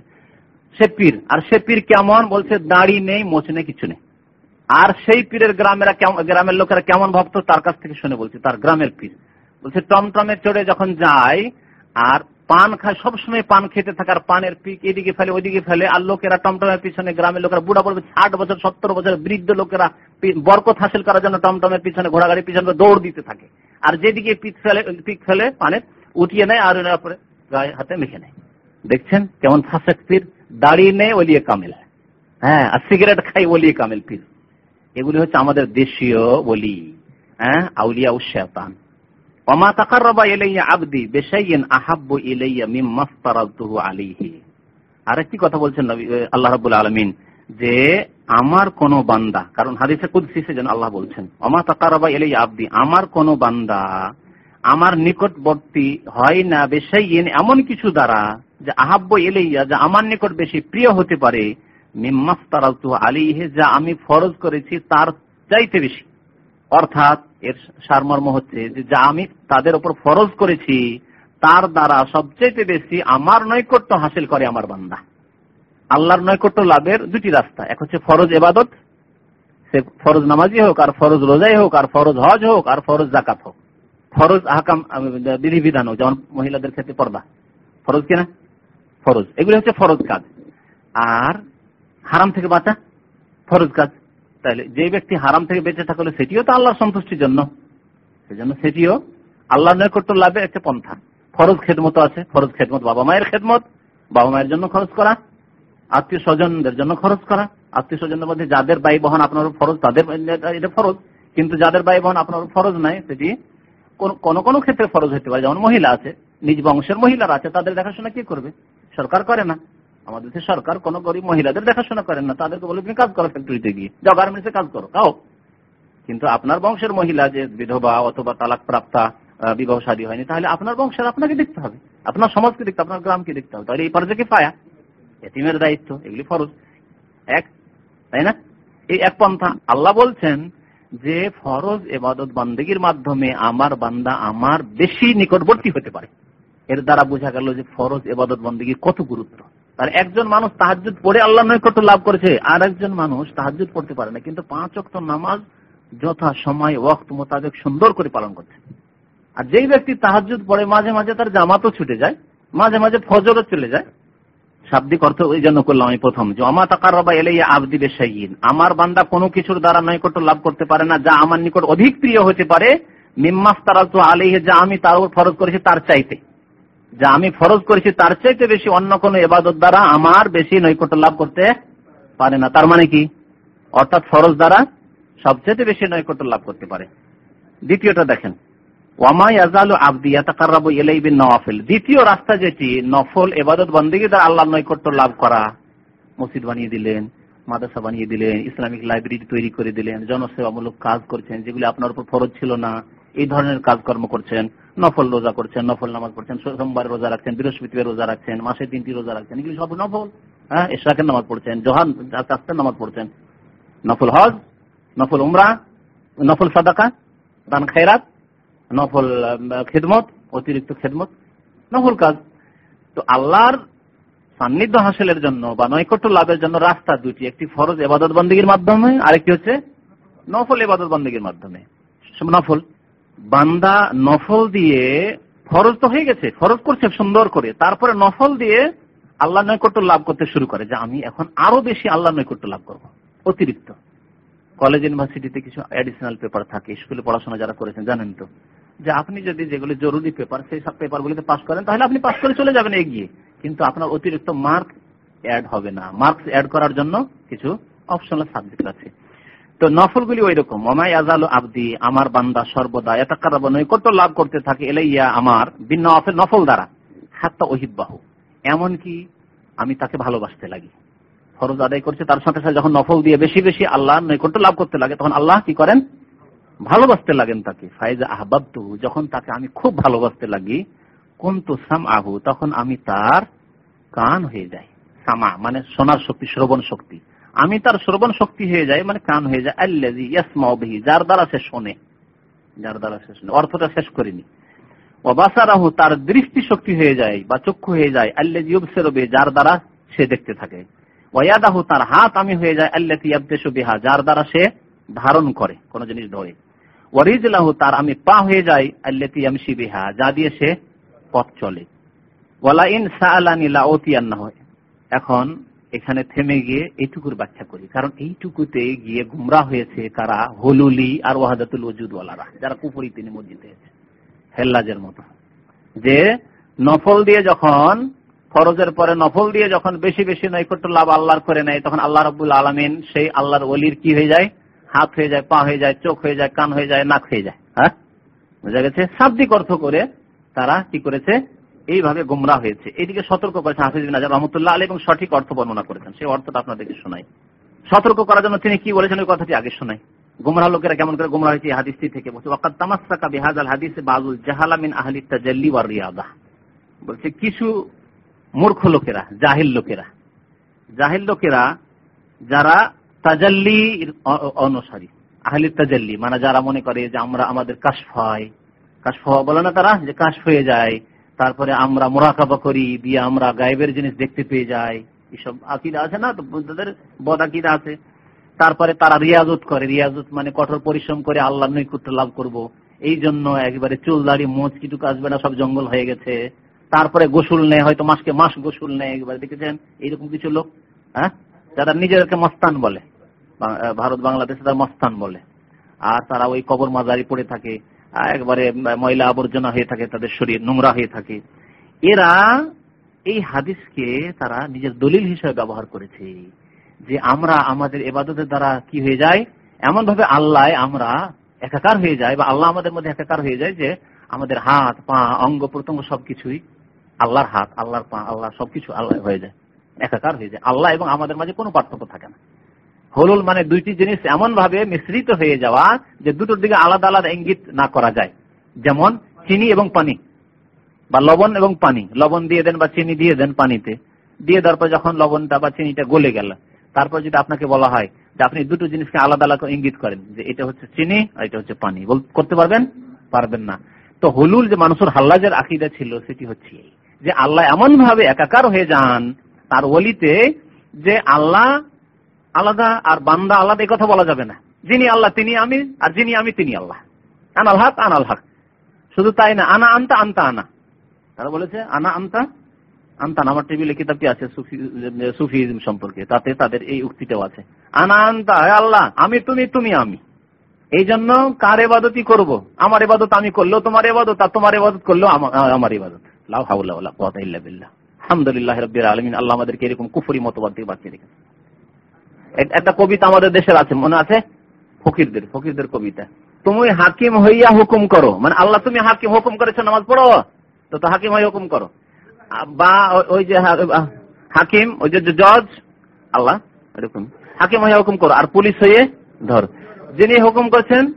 S1: সে পীর, আর সে পীর কেমন? বলছে, দাড়ি নেই, মোচ নেই কিছু নেই। আর সেই পীরের গ্রামেরা গ্রামের লোকেরা কেমন ভক্ত তার কাছ থেকে শুনে বলছে, তার গ্রামের পীর। বলছে, টমটমে চড়ে যখন যায় আর পান খায়, সবসময় পান খেতে থাকার পানের পিক এদিকে ফেলে, ওইদিকে ফেলে। আর লোকেরা টমটমের পিছনে, গ্রামের লোকেরা, বুড়া বলবে, ষাট বছর, সত্তর বছর বৃদ্ধ লোকেরা বরকত হাসিল করার জন্য টমটমের পিছনে, ঘোড়াগাড়ির পিছনে দৌড় দিতে থাকে। আর যেদিকে পিক ফেলে পিক ফেলে, পানের উঠিয়ে নেয় আর পরে গায়ে হাতে মেখে নেয়। দেখছেন কেমন ফাঁসেক পীর? দাঁড়িয়ে নেয়, ওলিয়ে কামেল হ্যাঁ। আর সিগারেট খাই ওলিয়ে কামেল পীর। এগুলি হচ্ছে আমাদের দেশীয় বলি। হ্যাঁ আউলিয়া উশাতান ওমা তাকাররাবা ইলাইয়া আবদি বিশাইইন আহাব্বু ইলাইয়া মিম্মা ফারাদতুহু আলাইহি আরেকটি কথা বলছেন নবী আল্লাহ রাব্বুল আলামিন যে আমার কোন বান্দা, কারণ হাদিসে কুদসি যেন আল্লাহ বলছেন, ওমা তাকাররাবা ইলাইয়া আবদি আমার কোন বান্দা আমার নিকটবর্তী হয় না বেশাইইন এমন কিছু দ্বারা যে আহাব্ব ইলাইয়া, যা আমার নিকট বেশি প্রিয় হতে পারে মিম্মা ফারাদতুহু আলাইহি, যা আমি ফরজ করেছি তার চাইতে বেশি। অর্থাৎ এর সারমর্ম হচ্ছে যে যা আমি তাদের উপর ফরজ করেছি, তার দ্বারা সবচেয়ে বেশি আমার নৈকট্য হাসিল করে আমার বান্দা। আল্লাহর নৈকট্য লাভের দুটি রাস্তা, এক হচ্ছে ফরজ এবাদত সে ফরজ নামাজি হোক, আর ফরজ রোজাই হোক, আর ফরজ হজ হোক, আর ফরজ জাকাত হোক। ফরজ আহকাম বিধিবিধান হোক, যেমন মহিলাদের ক্ষেত্রে পর্দা। ফরজ কিনা ফরজ। এগুলি হচ্ছে ফরজ কাজ। আর হারাম থেকে বাঁচা, ফরজ কাজ। তাহলে যে ব্যক্তি হারাম থেকে বেঁচে থাকলে সেটিও তো আল্লাহর সন্তুষ্টির জন্য। সেজন্য সেটিও আল্লাহ নৈকট্য লাভে একটা পন্থা। ফরজ খেদমত আছে, ফরজ খেদমত বাবা মায়ের খেদমত, বাবা মায়ের জন্য খরচ করা, আত্মীয় স্বজনদের জন্য খরচ করা। আত্মীয় স্বজনদের মধ্যে যাদের ব্যয় বহন আপনার ফরজ, তাদের এটা ফরজ। কিন্তু যাদের ব্যয় বহন আপনার ফরজ নাই, সেটি কোন কোন ক্ষেত্রে ফরজ হতে পারে। যেমন মহিলা আছে, নিজ বংশের মহিলারা আছে, তাদের দেখাশোনা কি করবে? সরকার করে না। আমাদের দেশে সরকার কোন গরিব মহিলাদের দেখাশোনা করেন না। তাদেরকে বলে, তুমি কাজ করো ফ্যাক্টরিতে গিয়ে। যাও গার্মেন্টসে কাজ করো কাও কিন্তু আপনার বংশের মহিলা যে বিধবা অথবা তালাক প্রাপ্তা বিবাহ শাদী হয়নি, তাহলে আপনার বংশের আপনাকে দেখতে হবে। আপনার সমাজকে দেখতে আপনার গ্রামকে দেখতে হবে। তাহলে এই পর্যায়ে পায়া এটিমের দায়িত্ব, এগুলি ফরজ। এক, তাই না? এই এক পন্থা। আল্লাহ বলছেন যে, ফরজ এবাদত বান্দেগীর মাধ্যমে আমার বান্দা আমার বেশি নিকটবর্তী হতে পারে। এর দ্বারা বোঝা গেল যে ফরজ এবাদত বন্দী কত গুরুত্ব। আর একজন মানুষ তাহাজুদ পড়ে আল্লাহ নৈকট্য লাভ করেছে, আর একজন মানুষ তাহাজুদ পড়তে পারে না। কিন্তু পাঁচ অক্ট নামাজ যথা সময়, ওয়াক্ত মোতাবেক সুন্দর করে পালন করছে আর যেই ব্যক্তি তাহাজুদ পড়ে, মাঝে মাঝে তার জামাতও ছুটে যায়, মাঝে মাঝে ফজরও চলে যায়। শাব্দিক অর্থ ওই জন্য করলাম আমি প্রথম অমা তাকার রবা এলে আবদি বেশাইন আমার বান্দা কোনো কিছুর দ্বারা নৈকট্য লাভ করতে পারে না, যা আমার নিকট অধিক প্রিয় হতে পারে নিম্মাস তারা তো আলিহে যা আমি তার উপর ফরজ করেছি তার চাইতে। যা আমি ফরজ করেছি, তার চাইতে বেশি অন্য কোন এবাদত দ্বারা আমার বেশি নৈকট্য লাভ করতে পারে না। তার মানে কি? অর্থাৎ ফরজ দ্বারা সবচেয়ে বেশি নৈকট্য লাভ করতে পারে। দ্বিতীয়টা দেখেন। দ্বিতীয় রাস্তা যেটি, নফল এবাদত বন্দী দ্বারা আল্লাহ নৈকট্য লাভ করা। মসজিদ বানিয়ে দিলেন, মাদ্রাসা বানিয়ে দিলেন, ইসলামিক লাইব্রেরি তৈরি করে দিলেন, জনসেবামূলক কাজ করছেন, যেগুলি আপনার উপর ফরজ ছিল না, এই ধরনের কাজকর্ম করছেন। নফল রোজা করছেন, নফল নামাজ করছেন সোমবার রোজা রাখছেন, বৃহস্পতিবার রোজা রাখছেন, মাসে তিনটি রোজা রাখছেন, এগুলি সব নফল। হ্যাঁ এশরাকের নামাজ পড়ছেন, জহান চাস্তের নামাজ পড়ছেন। নফল হজ, নফল উমরা, নফল সাদাকা, দান খায়রাত, নফল খেদমত, অতিরিক্ত খেদমত, নফল কাজ। তো আল্লাহর সান্নিধ্য হাসিলের জন্য বা নৈকট্য লাভের জন্য রাস্তা দুটি একটি ফরজ এবাদত বন্দীগীর মাধ্যমে, আরেকটি হচ্ছে নফল এবাদত বন্দীগীর মাধ্যমে। নফল। বান্দা নফল দিয়ে ফরজ তো হয়ে গেছে, ফরজ করছে সুন্দর করে। তারপরে নফল দিয়ে আল্লাহ নৈকট্য লাভ করতে শুরু করে যে আমি এখন আরও বেশি আল্লাহ নৈকট্য লাভ করব। অতিরিক্ত। কলেজ ইউনিভার্সিটিতে কিছু অ্যাডিশনাল পেপার থাকে, স্কুলে পড়াশোনা যারা করেছেন, জানেন তো। যে আপনি যদি যেগুলি জরুরি পেপার সেই সব পেপারগুলিতে পাস করেন, তাহলে আপনি পাস করে চলে যাবেন এগিয়ে। কিন্তু আপনার অতিরিক্ত মার্ক অ্যাড হবে না। মার্কস অ্যাড করার জন্য কিছু অপশনাল সাবজেক্ট আছে। তো নফলগুলি ওই রকম মমাই আজাল আবদি, আমার বান্দা সর্বদা এতাকার নৈকট্য লাভ করতে থাকে এলাইয়া আমার ভিন্ন নফল দ্বারা। হাত্তা ওহিবাহু এমনকি আমি তাকে ভালোবাসতে লাগি। ফরজ আদায় করছে, তার সাথে সাথে যখন নফল দিয়ে বেশি বেশি আল্লাহ নৈকট্য লাভ করতে লাগে, তখন আল্লাহ কি করেন? ভালোবাসতে লাগেন তাকে। ফাইজা আহবাবতু, যখন তাকে আমি খুব ভালোবাসতে লাগি, কুন্তু সাম আহু তখন আমি তার কান হয়ে যাই। সামা মানে সোনার শক্তি, শ্রবণ শক্তি। আমি তার শ্রবণ শক্তি হয়ে যাই মানে কান হয়ে যায় আল্লাজি ইয়াসমাউবিহি যার দ্বারা সে শোনে। যার দ্বারা সে শোনে। অর্থটা শেষ করিনি। অবাসারাহু তার দৃষ্টি শক্তি হয়ে যায় বা চক্ষু হয়ে যায় আল্লাজি ইউবসিরবে যার দ্বারা সে দেখতে থাকে। ওয়াদাহু তার হাত আমি হয়ে যায়, আল্লাতি ইয়াবদেশু বিহা, যার দ্বারা সে ধারণ করে, কোন জিনিস ধরে। ওয়ারিজলাহু তার আমি পা হয়ে যাই আল্লাতি ইয়ামশি বিহা, যা দিয়ে সে পথ চলে। ওয়ালা ইন সাআলানি লাউতিয়ান্নাহু। এখন এখানে থেমে গিয়ে এইটুকুর ব্যাখ্যা করি। কারণ এইটুকুতে গিয়ে গুমরা হয়েছে কারা? হলুলি আর ওয়াহাদাতুল ওয়ালারা যারা কুপুরি তিনি মসজিদ হয়েছে হেল্লাজের মতো। যে নফল দিয়ে যখন, ফরজের পরে নফল দিয়ে যখন বেশি বেশি নৈকট্য লাভ আল্লাহর করে নেয়, তখন আল্লাহ রবুল আলমিন সেই আল্লাহর অলির কি হয়ে যায়? হাত হয়ে যায়, পা হয়ে যায়, চোখ হয়ে যায়, কান হয়ে যায়, নাক হয়ে যায়। হ্যাঁ? বোঝা গেছে? শাব্দিক অর্থ করে তারা কি করেছে? এইভাবে গুমরা হয়েছে। এদিকে সতর্ক করেছেন হাফিজ নাজার রহমতুল্লাহ আলী এবং সঠিক অর্থ বর্ণনা করেছেন। সেই অর্থটা আপনাদেরকে শোনাই। সতর্ক করার জন্য তিনি কি বলেছেন ওই কথাটি আগে শোনাই। গুমরা লোকেরা কেমন করে গুমরা হয়েছে হাদিসটি থেকে বলছে ওয়াকাত তামাসসাকা বিহাজাল হাদিসে বাজুল জাহালা মিন আহলি তাজাল্লি ওয়ার রিয়াদা। বলছে, কিছু মূর্খ লোকেরা, জাহিল লোকেরা জাহিল লোকেরা যারা তাজাল্লি অনুসারী, আহলি তাজাল্লি মানে যারা মনে করে যে আমরা, আমাদের কাশফ হয়। কাশফ বলে না তারা? যে কাশফ হয়ে যায়। তারপরে আমরা মোরাকাবা করি, দিয়ে আমরা গায়েবের জিনিস দেখতে পেয়ে যাই। এসব আকিদা আছে না? তাদের বদ আকিদা আছে। তারপরে তারা রিয়াজত করে। রিয়াজত মানে কঠোর পরিশ্রম করে আল্লাহ নৈকুট্য লাভ করব। এই জন্য একবারে চুল, দাড়ি, মোচ কিছু আসবে না, সব জঙ্গল হয়ে গেছে। তারপরে গোসুল নেয়, হয়তো মাসকে মাস গোসুল নেয় একবার। দেখেছেন? এইরকম কিছু লোক হ্যাঁ? যারা নিজেদেরকে মস্তান বলে। ভারত, বাংলাদেশে তারা মস্তান বলে। আর তারা ওই কবর মাজারি পড়ে থাকে। একবারে ময়লা আবর্জনা হয়ে থাকে, তাদের শরীর নোংরা হয়ে থাকে। এরা এই হাদিসকে তারা নিজের দলিল হিসেবে ব্যবহার করেছে যে আমরা আমাদের এবাদতের দ্বারা কি হয়ে যায়? এমন ভাবে আল্লাহ আমরা একাকার হয়ে যায় বা আল্লাহ আমাদের মধ্যে একাকার হয়ে যায় যে আমাদের হাত, পা, অঙ্গ, প্রত্যঙ্গ সবকিছুই আল্লাহর হাত, আল্লাহর পা আল্লাহ সবকিছু আল্লাহ হয়ে যায়। একাকার হয়ে যায়। আল্লাহ এবং আমাদের মাঝে কোনো পার্থক্য থাকে না। হলুল মানে দুইটি জিনিস এমন ভাবে মিশ্রিত হয়ে যাওয়া যে দুটোর দিকে আলাদা আলাদা ইঙ্গিত না করা যায়। যেমন চিনি এবং পানি বা লবণ এবং পানি। লবণ দিয়ে দেন বা চিনি দিয়ে দেন পানিতে। দিয়ে দেওয়ার পর যখন লবণটা বা চিনিটা গলে গেল, তারপর যদি আপনাকে বলা হয় যে আপনি দুটো জিনিসকে আলাদা আলাদা ইঙ্গিত করেন যে এটা হচ্ছে চিনি আর এটা হচ্ছে পানি করতে পারবেন? পারবেন না। তো হলুল যে মানুষের হাল্লাজের আকিদা ছিল সেটি হচ্ছে যে আল্লাহ এমন ভাবে একাকার হয়ে যান তার ওলিতে যে আল্লাহ আলাদা আর বান্দা আলাদা, এই কথা বলা যাবে না। যিনি আল্লাহ, তিনি আমি, আর যিনি আমি, তিনি আল্লাহ। আনাল হক আনাল হক। শুধু তাই না, আনা আনতা আনতা আনা। তারা বলেছে, আনা আনতা আনতান আমার টেবিলে কিতাবটি আছে সুফিজম সম্পর্কে। তাতে তাদের এই উক্তিটাও আছে। আনা আনতা আল্লাহ, আমি, তুমি তুমি, আমি। এই জন্য কার এবাদতই করব? আমার এবাদত আমি করলেও তোমার এবাদত, আর তোমার এবাদত করলেও আমার ইবাদত লাউ হাউলা কথা আলহামদুলিল্লাহ রব্বির আলমিন। আল্লাহ আমাদেরকে এরকম কুফুরি মতবাদ দিয়ে বাঁচিয়ে রেখেছে। একটা কবিতা আমাদের দেশের আছে, মনে আছে? ফকিরদের ফকিরদের কবিতা। তুমি হাকিম হইয়া হুকুম করো। মানে আল্লাহ, তুমি হাকিম হুকুম করেছ, নামাজ পড়ো? তো তো হাকিম হয়ে হুকুম করো। বা ওই যে হাকিম, ওই যে জজ, আল্লাহ, এরকম। হাকিম হয়ে হুকুম করো, আর পুলিশ হয়ে ধর। যিনি হুকুম করছেন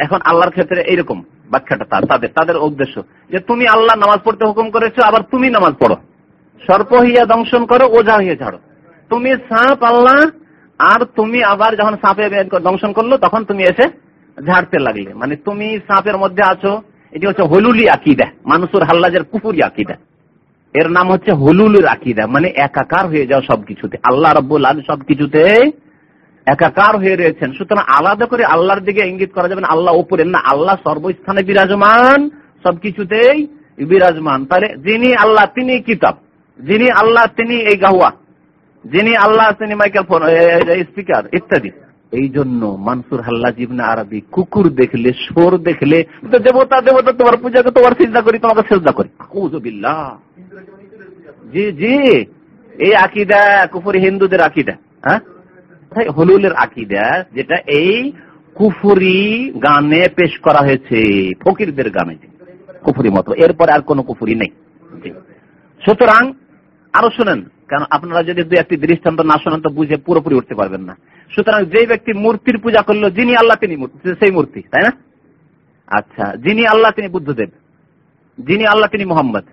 S1: এখন আল্লাহর ক্ষেত্রে এইরকম ব্যাখ্যাটা তাদের তাদের উদ্দেশ্য। যে তুমি আল্লাহ নামাজ পড়তে হুকুম করেছ, আবার তুমি নামাজ পড়ো। সর্প হইয়া দংশন করো, ওঝা হইয়া ঝাড়ো। তুমি সাপ আল্লাহ আর তুমি আবার যখন সাপে দংশন করল, তখন তুমি এসে ঝাড়তে লাগলে। মানে তুমি সাপের মধ্যে আছো, এটি হচ্ছে হলুলি আকিদা, মানুষের হাল্লাজের কুপুরি আকিদা। এর নাম হচ্ছে হলুলের আকিদা মানে একাকার হয়ে যাও সবকিছুতে। আল্লাহ রব্বুল আলী সবকিছুতে একাকার হয়ে রয়েছেন। সুতরাং আলাদা করে আল্লাহর দিকে ইঙ্গিত করা যাবে আল্লাহ ওপরে না, আল্লাহ সর্বস্থানে বিরাজমান, সবকিছুতেই বিরাজমান। তাহলে যিনি আল্লাহ, তিনি কিতাব। যিনি আল্লাহ, তিনি এই গাহুয়া। যিনি আল্লাহ তিনি মাইকেল ফোন স্পিকার ইত্যাদি। এই জন্য মানসুর হাল্লা জিবনা আরবি কুকুর দেখলে সোর দেখলে দেবতা দেবতা তোমার পূজাকে তোমার চিন্তা করি তোমাকে শ্রদ্ধা করি। জি জি। এই আকিদা কুপুরি হিন্দুদের আকিদা হ্যাঁ? হলুলের আকিদা যেটা এই কুফুরি গানে পেশ করা হয়েছে ফকিরদের গানে। কুফুরি মতো এরপরে আর কোন কুফুরি নেই। সুতরাং আরও শুনেন কারণ আপনারা যদি দু একটি দৃষ্টান্ত না শোনেন, তো বুঝে পুরোপুরি উঠতে পারবেন না। সুতরাং যে ব্যক্তি মূর্তির পূজা করল, যিনি আল্লাহ তিনি সেই মূর্তি, তাই না? আচ্ছা যিনি আল্লাহ তিনি বুদ্ধদেব, যিনি আল্লাহ তিনি মোহাম্মদ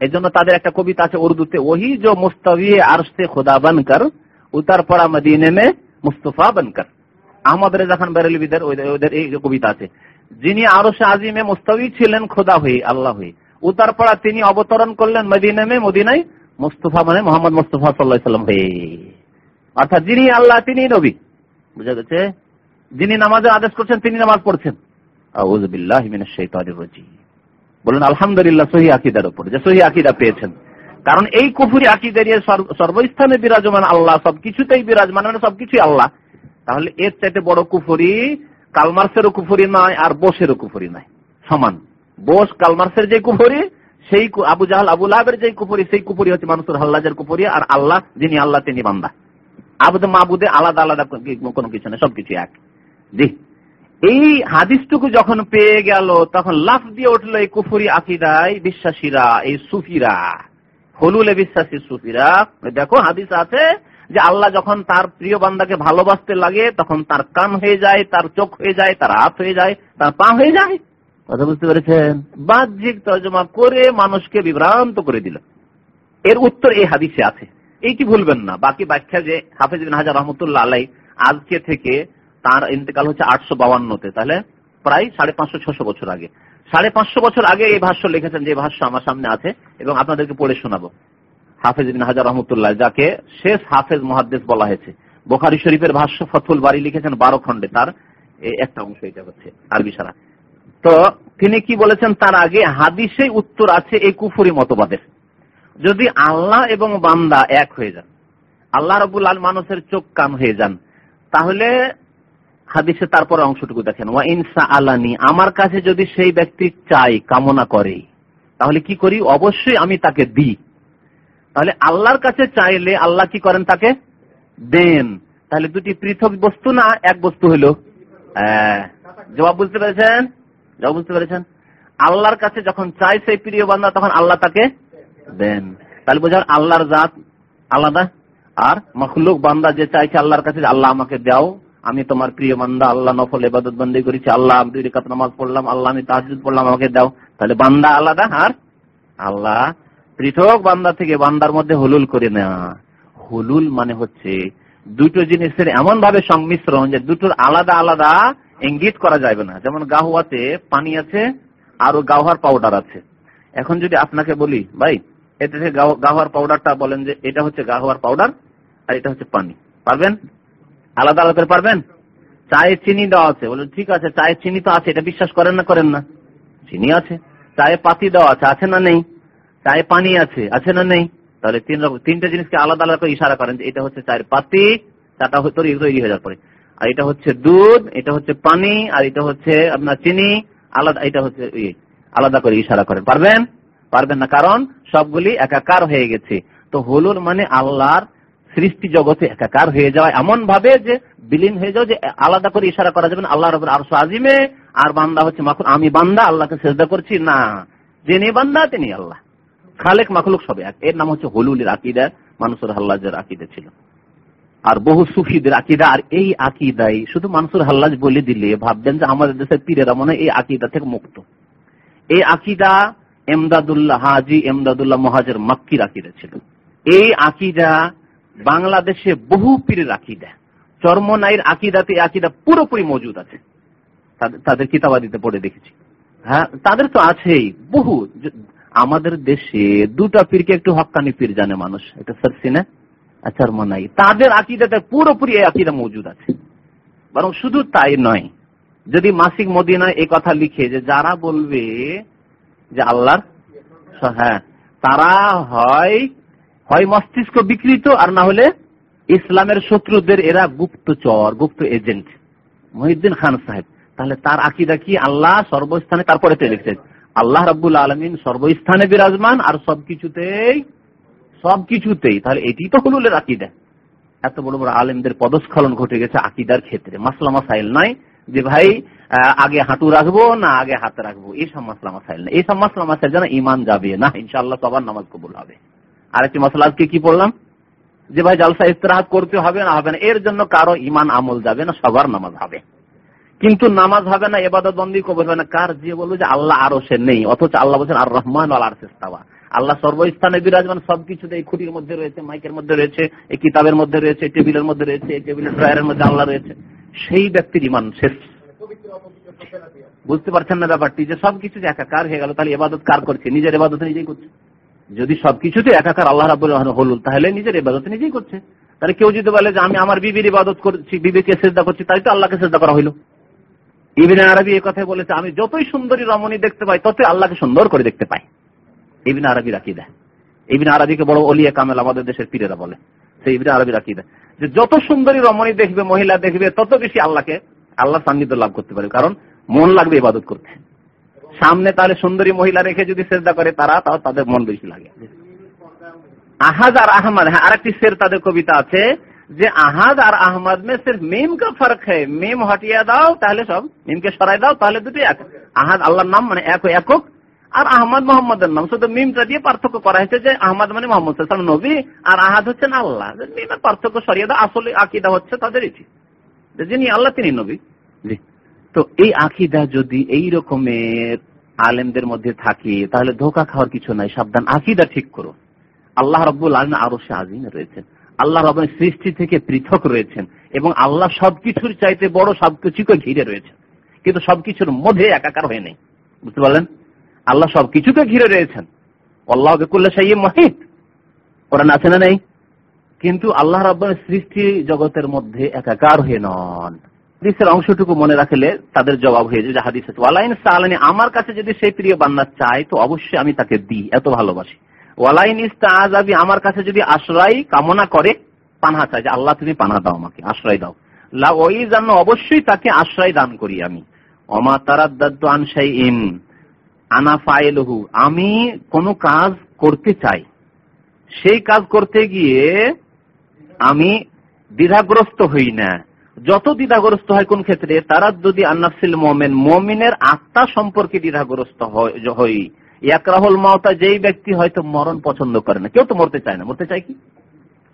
S1: এই জন্য তাদের একটা কবিতা আছে উর্দুতে, ওহি যে মুস্তবি আরশে খোদা বানকর, উতার পড়া মদিনে মে মুস্তফা বানকর। আহমদ রেজা খান ওদের এই কবিতা আছে, যিনি আরশে আজিমে মুস্তবি ছিলেন খোদা হয়ে আল্লাহ হয়ে উতার পড়া তিনি অবতরণ করলেন মদিনে মে মদিনায় মুস্তফা মানে মোহাম্মদ মুস্তফা সাল্লাহ সাল্লাম হয়ে। অর্থাৎ যিনি আল্লাহ তিনি নবী। বুঝা গেছে? যিনি নামাজের আদেশ করছেন, তিনি নামাজ পড়ছেন। বলেন, আলহামদুলিল্লাহ আকিদার উপর, যে সহি আকিদা পেয়েছেন। কারণ এই কুফুরি আকিদার সর্বস্থানে বিরাজমান আল্লাহ, সবকিছুতেই বিরাজমান মানে সবকিছুই আল্লাহ। তাহলে এর চাইতে বড় কুফুরি কালমার্সেরও কুফুরি নয়, আর বোসেরও কুফুরি নয়। সমান। বোস, কালমার্সের যে কুফুরি সেই আবু জাহাল আবুল আবের যে কুপুরি সেই কুপুরি হচ্ছে মানুষের হাল্লাজের কুপুরি আর আল্লাহ, যিনি আল্লাহ, তিনি বান্দা। আবুদ মাবুদে আলাদা আলাদা কোনো কিছু নেই, সবকিছু এক। জি। এই হাদিসটুকু যখন পেয়ে গেল, তখন লাফ দিয়ে উঠল এই কুফুরি আকিদায় বিশ্বাসীরা, এই সুফিরা। হলুলে বিশ্বাসী সুফিরা। দেখো হাদিস আছে যে আল্লাহ যখন তার প্রিয় বান্দাকে ভালোবাসতে লাগে, তখন তার কান হয়ে যায়, তার চোখ হয়ে যায়, তার হাত হয়ে যায়, তার পা হয়ে যায়। কথা বুঝতে পেরেছেন? বাহ্যিক তর্জমা করে মানুষকে বিভ্রান্ত করে দিল। এর উত্তর এই হাদিসে আছে। এইটি ভুলবেন না। বাকি ব্যাখ্যা যে হাফিজ বিন হাজার রহমতুল্লাহ আলাই আজকে থেকে তার ইন্তেকাল হচ্ছে আটশো বাউান্নতে তাহলে প্রায় সাড়ে পাঁচশো, ছশো বছর আগে। সাড়ে পাঁচশো বছর আগে এই ভাষ্য লিখেছেন, যে ভাষ্য আমার সামনে আছে, এবং আপনাদেরকে পড়ে শোনাবো। হাফেজ বিন হাজার রহমতুল্লাহ, যাকে শেষ হাফেজ মহাদ্দেশ বলা হয়েছে। বোখারি শরীফের ভাষ্য ফতুল বাড়ি লিখেছেন বারো খন্ডে তার একটা অংশ এটা হচ্ছে আরবি সারা। তো তিনি কি বলেছেন? তার আগে হাদিসে উত্তর আছে এই কুফুরি মতবাদের। যদি আল্লাহ এবং বান্দা এক হয়ে যান, আল্লাহ রবুল আল মানুষের চোখ কান হয়ে যান, তাহলে হাদিসে তারপর অংশটুকু দেখেন। ওয়া ইনসা আলানি আমার কাছে যদি সেই ব্যক্তি চাই, কামনা করে, তাহলে কি করি? অবশ্যই আমি তাকে দিই। তাহলে আল্লাহর কাছে চাইলে আল্লাহ কি করেন তাকে? দেন। তাহলে দুটি পৃথক বস্তু না, এক বস্তু হইল জবাব বুঝতে পেরেছেন? যাও বুঝতে পেরেছেন? আল্লাহর কাছে যখন চাই সেই প্রিয় বান্দা, তখন আল্লাহ তাকে দেন। তাহলে বোঝার আল্লাহর জাত আলাদা, আর মখলুক বান্দা যে চাইছে আল্লাহর কাছে, আল্লাহ আমাকে দাও, আমি তোমার প্রিয় বান্দা, আল্লাহ নফল এবাদত বন্দি করেছি, আল্লাহ আমি রিকাত নামাজ পড়লাম, আল্লাহ আমি তাহাজুদ পড়লাম, আমাকে দাও। তাহলে বান্দা আলাদা আর আল্লাহ পৃথক বান্দা থেকে বান্দার মধ্যে হলুল করে নেওয়া হলুল মানে হচ্ছে দুটো জিনিসের এমন ভাবে সংমিশ্রণ যে দুটোর আলাদা আলাদা ইঙ্গিত করা যাবে না। যেমন গাহুয়াতে পানি আছে আরও গাওহার পাউডার আছে। এখন যদি আপনাকে বলি, ভাই, এতে থেকে গাওয়ার পাউডারটা বলেন যে এটা হচ্ছে গাওয়ার পাউডার আর এটা হচ্ছে পানি। পারবেন? আলাদা আলাদা করে পারবেন? চায়ে চিনি দেওয়া আছে। বলুন ঠিক আছে, চায়ে চিনি তো আছে, এটা বিশ্বাস করেন না করেন না। চিনি আছে। চায়ে পাতি দেওয়া আছে আছে না নেই? চায়ে পানি আছে আছে না নেই? তাহলে তিন রকম, তিনটা জিনিসকে আলাদা আলাদা করে ইশারা করেন যে এটা হচ্ছে চায়ের পাতি, চাটা তৈরি হয়ে যাওয়ার পরে। আর এটা হচ্ছে দুধ, এটা হচ্ছে পানি, আর এটা হচ্ছে আপনার চিনি, আলাদা এটা হচ্ছে আলাদা করে ইশারা করেন। পারবেন? পারবেন না, কারণ সবগুলি একাকার হয়ে গেছে। তো হলুল মানে আল্লাহর সৃষ্টি জগতে একাকার হয়ে যাওয়া। এমন ভাবে যে বিলীন হয়ে যাও যে আলাদা করে ইশারা করা যাবে আল্লাহ রব আর আজিমে, আর বান্দা হচ্ছে মাখুন আমি বান্দা, আল্লাহকে চেষ্টা করছি? না। যিনি বান্দা, তিনি আল্লাহ। খালেক, মাখলুক সবে এক। এর নাম হচ্ছে হলুলের আকিদা। মানুষের হাল্লাজের আকিদা ছিল। আর বহু সুফিদের আকিদা, আর এই আকিদাই শুধু মানুষের হাল্লাজ বলে দিলে ভাববেন যে আমাদের দেশের পীরেরা মনে এই আকিদা থেকে মুক্ত। এই আকিদা এমদাদুল্লাহ হাজি, এমদাদুল্লাহ মহাজের মাক্কির আকিদা ছিল। এই আকিদা বাংলাদেশে বহু পীরের আকিদা। চর্মনাইয়ের আকিদাতে আকিদা পুরোপুরি মজুদ আছে। তাদের কিতাবাদিতে পড়ে দেখেছি। হ্যাঁ তাদের তো আছেই, বহু। আমাদের দেশে দুটা পীরকে একটু হকানি পীর জানে মানুষ। এটা সারসি না চর্মনাই তাদের আকিদাতে পুরোপুরি এই আকিদা মজুদ আছে। বরং শুধু তাই নয়, যদি মাসিক মদিনায় এই কথা লিখে যে যারা বলবে যে আল্লাহর হ্যাঁ তারা হয় হয় মস্তিষ্ক বিকৃত আর না হলে ইসলামের শত্রুদের এরা গুপ্তচর গুপ্ত এজেন্ট। মহিদ্দিন খান সাহেব, তাহলে তার আকিদা কি আল্লাহ সর্বস্থানে তারপরে লিখছে? আল্লাহ রাবুল আলমিন সর্বস্থানে বিরাজমান আর সবকিছুতেই সবকিছুতেই, তাহলে এটি তো হলুলের আকিদা। এত বড় বড় আলেমদের পদস্খলন ঘটে গেছে আকিদার ক্ষেত্রে। মাসলা মাসাইল নয় যে, ভাই আগে হাঁটু রাখব না আগে হাত রাখব? এইসব মাসলা মাসাইল না এইসব মাসলা মাসাইল যেন ইমান যাবে না ইনশাল্লাহ সবার নামাজ কবুল হবে। আরেকটি মশলা আজকে কি পড়লাম? যে, ভাই, জালসা ইস্তেরাহাত করতে হবে না হবে না। এর জন্য কারও ইমান আমল যাবে না, সবার নামাজ হবে। কিন্তু নামাজ হবে না এবাদত বন্দি কবর হবে না। কার যে বলব যে, আল্লাহ আরও সে নেই, অথচ আল্লাহ বলছেন, আর রহমান আল আর আল্লাহ সর্বস্থানে বিরাজমান সবকিছুতে এই খুঁটির মধ্যে রয়েছে, মাইকের মধ্যে রয়েছে, এই কিতাবের মধ্যে রয়েছে টেবিলের মধ্যে রয়েছে, এই টেবিলের ড্রয়ারের মধ্যে আল্লাহ রয়েছে। সেই ব্যক্তির ইমান শেষ। বুঝতে পারছেন না ব্যাপারটি যে সবকিছু একাকার হয়ে গেল, তাহলে এবাদত কার করছে? নিজের এবাদত নিজেই করছে। যদি সবকিছুতে একাকার আল্লাহ রাবুল হল তাহলে নিজের এবাদত নিজেই করছে। তাহলে কেউ যদি বলে যে আমি আমার বিবির ইবাদত করছি, বিবিকে চেষ্টা করছি তাই তো আল্লাহকে চেষ্টা করা হইল। ইবিন আরবি এই কথাই বলেছে, আমি যতই সুন্দরী রমণী দেখতে পাই, ততই আল্লাহকে সুন্দর করে দেখতে পাই। ইবিন আরবি রাখি দেয় ইবিন আরবিকে বড় অলিয়া কামেল আমাদের দেশের পীরেরা বলে। সেই ইবিন আরবি রাখি দেয় যে যত সুন্দরী রমণী দেখবে, মহিলা দেখবে, তত বেশি আল্লাহকে আল্লাহ সান্নিধ্য লাভ করতে পারে। কারণ মন লাগবে ইবাদত করতে। সামনে তাহলে সুন্দরী মহিলা রেখে যদি শ্রদ্ধা করে তারা, তাও তাদের মন বেশি লাগে। আহাজ আর আহমদ হ্যাঁ আরেকটি শের তাদের কবিতা আছে যে আহাদ আর আহমদ মে সির্ফ মিম কা ফরক হ্যাঁ মিম হটিয়ে দাও, তাহলে সব মিমকে সরাই দাও, তাহলে দুটি এক। আহাদ আল্লাহর নাম মানে এক একক। আর আহমদ মোহাম্মদের নাম। শুধু মিমটা দিয়ে পার্থক্য করা হয়েছে যে আহমদ মানে মোহাম্মদ নবী, আর আহাদ হচ্ছেন আল্লাহ। মিমের পার্থক্য সরিয়ে আসলে আকিদা হচ্ছে তাদের ইতি যিনি আল্লাহ, তিনি নবী। জি। তো এই আকিদা যদি এই রকমের আলেমদের মধ্যে থাকে, তাহলে ধোকা খাওয়ার কিছু নাই, সাবধান। আকিদা ঠিক করো আল্লাহ রব্বুল আলম আরও সে আজিম রয়েছেন। আল্লাহ রব সৃষ্টি থেকে পৃথক রয়েছেন। এবং আল্লাহ সবকিছুর চাইতে বড় সবকিছুকে ঘিরে রয়েছেন। কিন্তু সবকিছুর মধ্যে একাকার হয়ে নেই। বুঝতে পারলেন? আল্লাহ সবকিছুকে ঘিরে রয়েছেন। আল্লাহকে করলে সেই মহিত। ওরা আছে না নেই? কিন্তু আল্লাহ রব্বানের সৃষ্টি জগতের মধ্যে একাকার হয়ে নন। হাদিসের অংশটুকু মনে রাখলে তাদের জবাব হয়ে যায় হাদিস, ওয়ালাইন সালানি আমার কাছে যদি সেই প্রিয় বান্না চাই তো অবশ্যই আমি তাকে দিই, এত ভালোবাসি। ওয়ালাইন ইস্তাজাবি আমার কাছে যদি আশ্রয় কামনা করে পানা চাই যে আল্লাহ, তুমি পানা দাও আমাকে, আশ্রয় দাও। লা ওই জন্য অবশ্যই তাকে আশ্রয় দান করি আমি। অমা তারাদ্দাদ্দু আনসাই ইন আনা আমি কোন কাজ করতে চাই। সেই কাজ করতে গিয়ে আমি দ্বিধাগ্রস্ত হই না। যত দ্বিধাগ্রস্ত হয় কোন ক্ষেত্রে, তারা যদি আন্নাফসিল মোমেন, মমিনের আত্মা সম্পর্কে দ্বিধাগ্রস্ত হই। ইয়াকরাহুল মাওতা যেই ব্যক্তি হয়তো মরণ পছন্দ করে না, কেউ তো মরতে চায় না। মরতে চায় কি?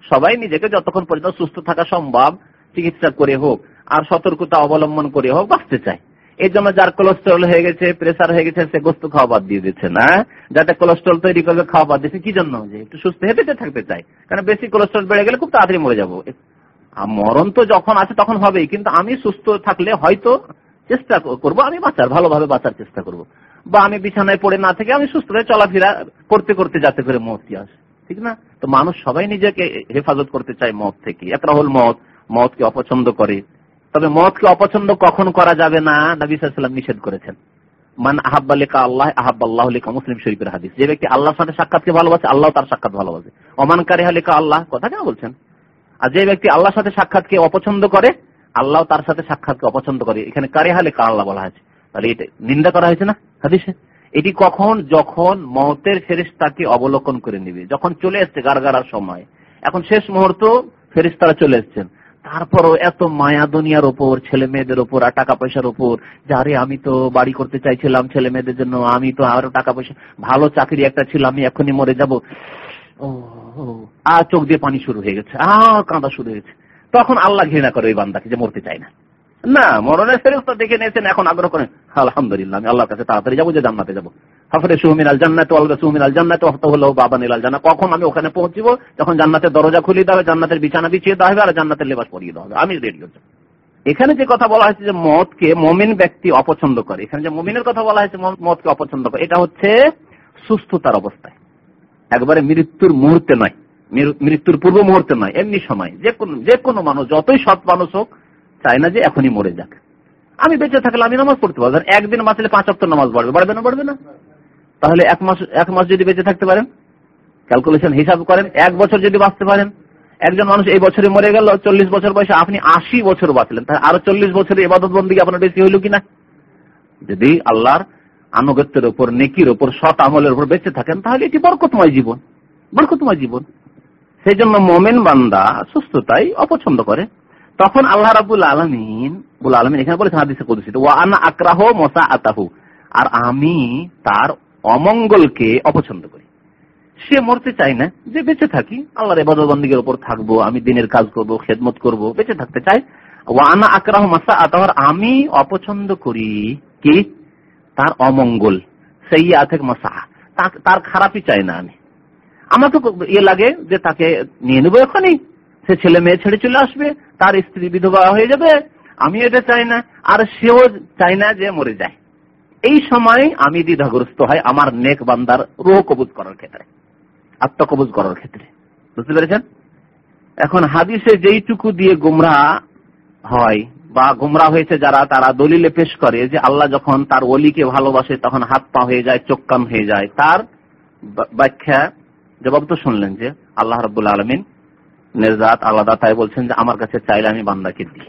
S1: সবাই নিজেকে যতক্ষণ পর্যন্ত সুস্থ থাকা সম্ভব চিকিৎসা করে হোক, আর সতর্কতা অবলম্বন করে হোক, বাঁচতে চায়। এই জন্য যার কোলেস্ট্রল হয়ে গেছে প্রেসার হয়ে গেছে, সে গোস্ত খাওয়া বাদ দিয়ে দিচ্ছে না? যাতে কোলেস্ট্রল তৈরি করবে, খাওয়া বাদ দিচ্ছে কি জন্য? যে একটু সুস্থ হয়ে হেঁটে থাকতে চাই কারণ বেশি কোলেস্ট্রল বেড়ে গেলে খুব তাড়াতাড়ি মরে যাব। মরণ তো যখন আছে তখন হবেই। কিন্তু আমি সুস্থ থাকলে হয়তো চেষ্টা করব, আমি বাঁচার, ভালোভাবে বাঁচার চেষ্টা করব। বা আমি বিছানায় পড়ে না থেকে আমি সুস্থ হয়ে চলাফেরা করতে করতে যাতে করে মতটি আসে। ঠিক না? তো মানুষ সবাই নিজেকে হেফাজত করতে চায় মত থেকে। একটা হল মত, মতকে অপছন্দ করে। তবে মতকে অপছন্দ কখন করা যাবে না? নবী সাল্লাম নিষেধ করেছেন। মান আহাব্বা লেখা আল্লাহ, আহাব্বাল্লাহ লেখা মুসলিম শরীফের হাদিস। যে ব্যক্তি আল্লাহর সাথে সাক্ষাৎকে ভালোবাসে, আল্লাহ তার সাক্ষাৎ ভালোবাসে। অমান কারিহা লেখা আল্লাহ, কথা কেন বলছেন? আর যে ব্যক্তি আল্লাহর সাথে সাক্ষাৎকে অপছন্দ করে, আল্লাহ তার সাথে সাক্ষাৎকে অপছন্দ করে। এখানে কারিহা লেখা আল্লাহ বলা হয়েছে। তাহলে এটা নিন্দা করা হয়েছে না হাদিসে? এটি কখন? যখন মতের ফেরিস্তাকে অবলোকন করে নিবে। যখন চলে এসছে গারগারার সময়। এখন শেষ মুহূর্ত ফেরিস্তারা চলে এসছেন। তারপরও এত মায়া দুনিয়ার ওপর, ছেলে মেয়েদের ওপর আর টাকা পয়সার ওপর। যারে আমি তো বাড়ি করতে চাইছিলাম ছেলে মেয়েদের জন্য, আমি তো আরও টাকা পয়সা, ভালো চাকরি একটা ছিল আমি এখনই মরে যাব। ও আর চোখ দিয়ে পানি শুরু হয়ে গেছে আ কাঁদা শুরু হয়েছে। তখন আল্লাহ ঘৃণা করে ওই বান্দাকে যে মরতে চায় না। না, মরণের ফেরস্তা দেখে নিয়েছেন, এখন আগ্রহ করেন, আলহামদুলিল্লাহ, আমি আল্লাহর কাছে তাড়াতাড়ি যাব, যে জান্নাতে যাব। হাফরে সুহমিন জান্নাত আলগা সুহমিন আল জান্নাত হলো বাবা নীলাল জান্নাত কখন আমি ওখানে পৌঁছিব? যখন জান্নাতের দরজা খুলে দেওয়া হবে, জান্নাতের বিছানা বিছিয়ে দেওয়া হবে আর জান্নাতের লেবাস পরিয়ে দেওয়া হবে। আমি রেডি হচ্ছে। এখানে যে কথা বলা হয়েছে যে মদকে মমিন ব্যক্তি অপছন্দ করে, এখানে যে মমিনের কথা বলা হয়েছে মদকে অপছন্দ করে, এটা হচ্ছে সুস্থতার অবস্থায়। একবারে মৃত্যুর মুহূর্তে নয় মৃত্যুর পূর্ব মুহূর্তে নয়, এমনি সময়। যে কোনো যে কোনো মানুষ, যতই সৎ মানুষ হোক চায় না যে এখনই মরে যাক? আমি বেঁচে থাকলে আমি নামাজ পড়তে পারব। একদিন বাঁচলে পাঁচ অক্ট নামাজ পড়বে বাড়বে না বাড়বে না। তাহলে এক মাস এক মাস যদি বেঁচে থাকতে পারেন ক্যালকুলেশন হিসাব করেন, এক বছর যদি বাঁচতে পারেন, একজন মানুষ এই বছরে মরে গেল, চল্লিশ বছর বয়সে আপনি আশি বছর বাঁচলেন, তাহলে আরও চল্লিশ বছরের এবাদত বন্দী আপনার বেশি হইল কিনা? যদি আল্লাহর আনুগত্যের উপর, নেকির উপর, সৎ আমলের উপর বেঁচে থাকেন, তাহলে এটি বরকতময় জীবন। বরকতময় জীবন। সেই জন্য মোমেন বান্দা সুস্থতাই অপছন্দ করে। তখন আল্লাহ রাবুল আলমিন বুল আলমিন এখানে বলেছেন হাদিসে কুদুসিত ওয়া আনা আক্রাহ মশা আতাহু আর আমি তার অমঙ্গলকে অপছন্দ করি। সে মরতে চাই না, যে বেঁচে থাকি, আল্লাহর এবাদবন্দির উপর থাকব, আমি দিনের কাজ করব, খেদমত করব, বেঁচে থাকতে চাই ওয়ানা আকরাহ মাসা আতাহর আমি অপছন্দ করি কি? তার অমঙ্গল সেই আথেক মাসা তার খারাপই চাই না আমি। আমার তো ইয়ে লাগে যে তাকে নিয়ে নেব এখনই। সে ছেলে মেয়ে ছেড়ে চলে আসবে তার স্ত্রী বিধবা হয়ে যাবে, আমি এটা চাই না, আর সেও চাই না যে মরে যায়। এই সময় আমি দ্বিধাগ্রস্ত হয় আমার নেক বান্দার রোহ কবুজ করার ক্ষেত্রে আত্মকবুজ করার ক্ষেত্রে। বুঝতে পেরেছেন? এখন হাদিসে যেইটুকু দিয়ে গুমরা হয়, বা গুমরা হয়েছে যারা, তারা দলিলে পেশ করে যে আল্লাহ যখন তার অলিকে ভালোবাসে, তখন হাত পা হয়ে যায়, চোখ হয়ে যায়। তার ব্যাখ্যা, জবাব তো শুনলেন যে আল্লাহ রবুল্লা আলমিন নির্জাত আল্লাহ তাই বলছেন যে আমার কাছে চাইলে আমি বান্দাকে দিই।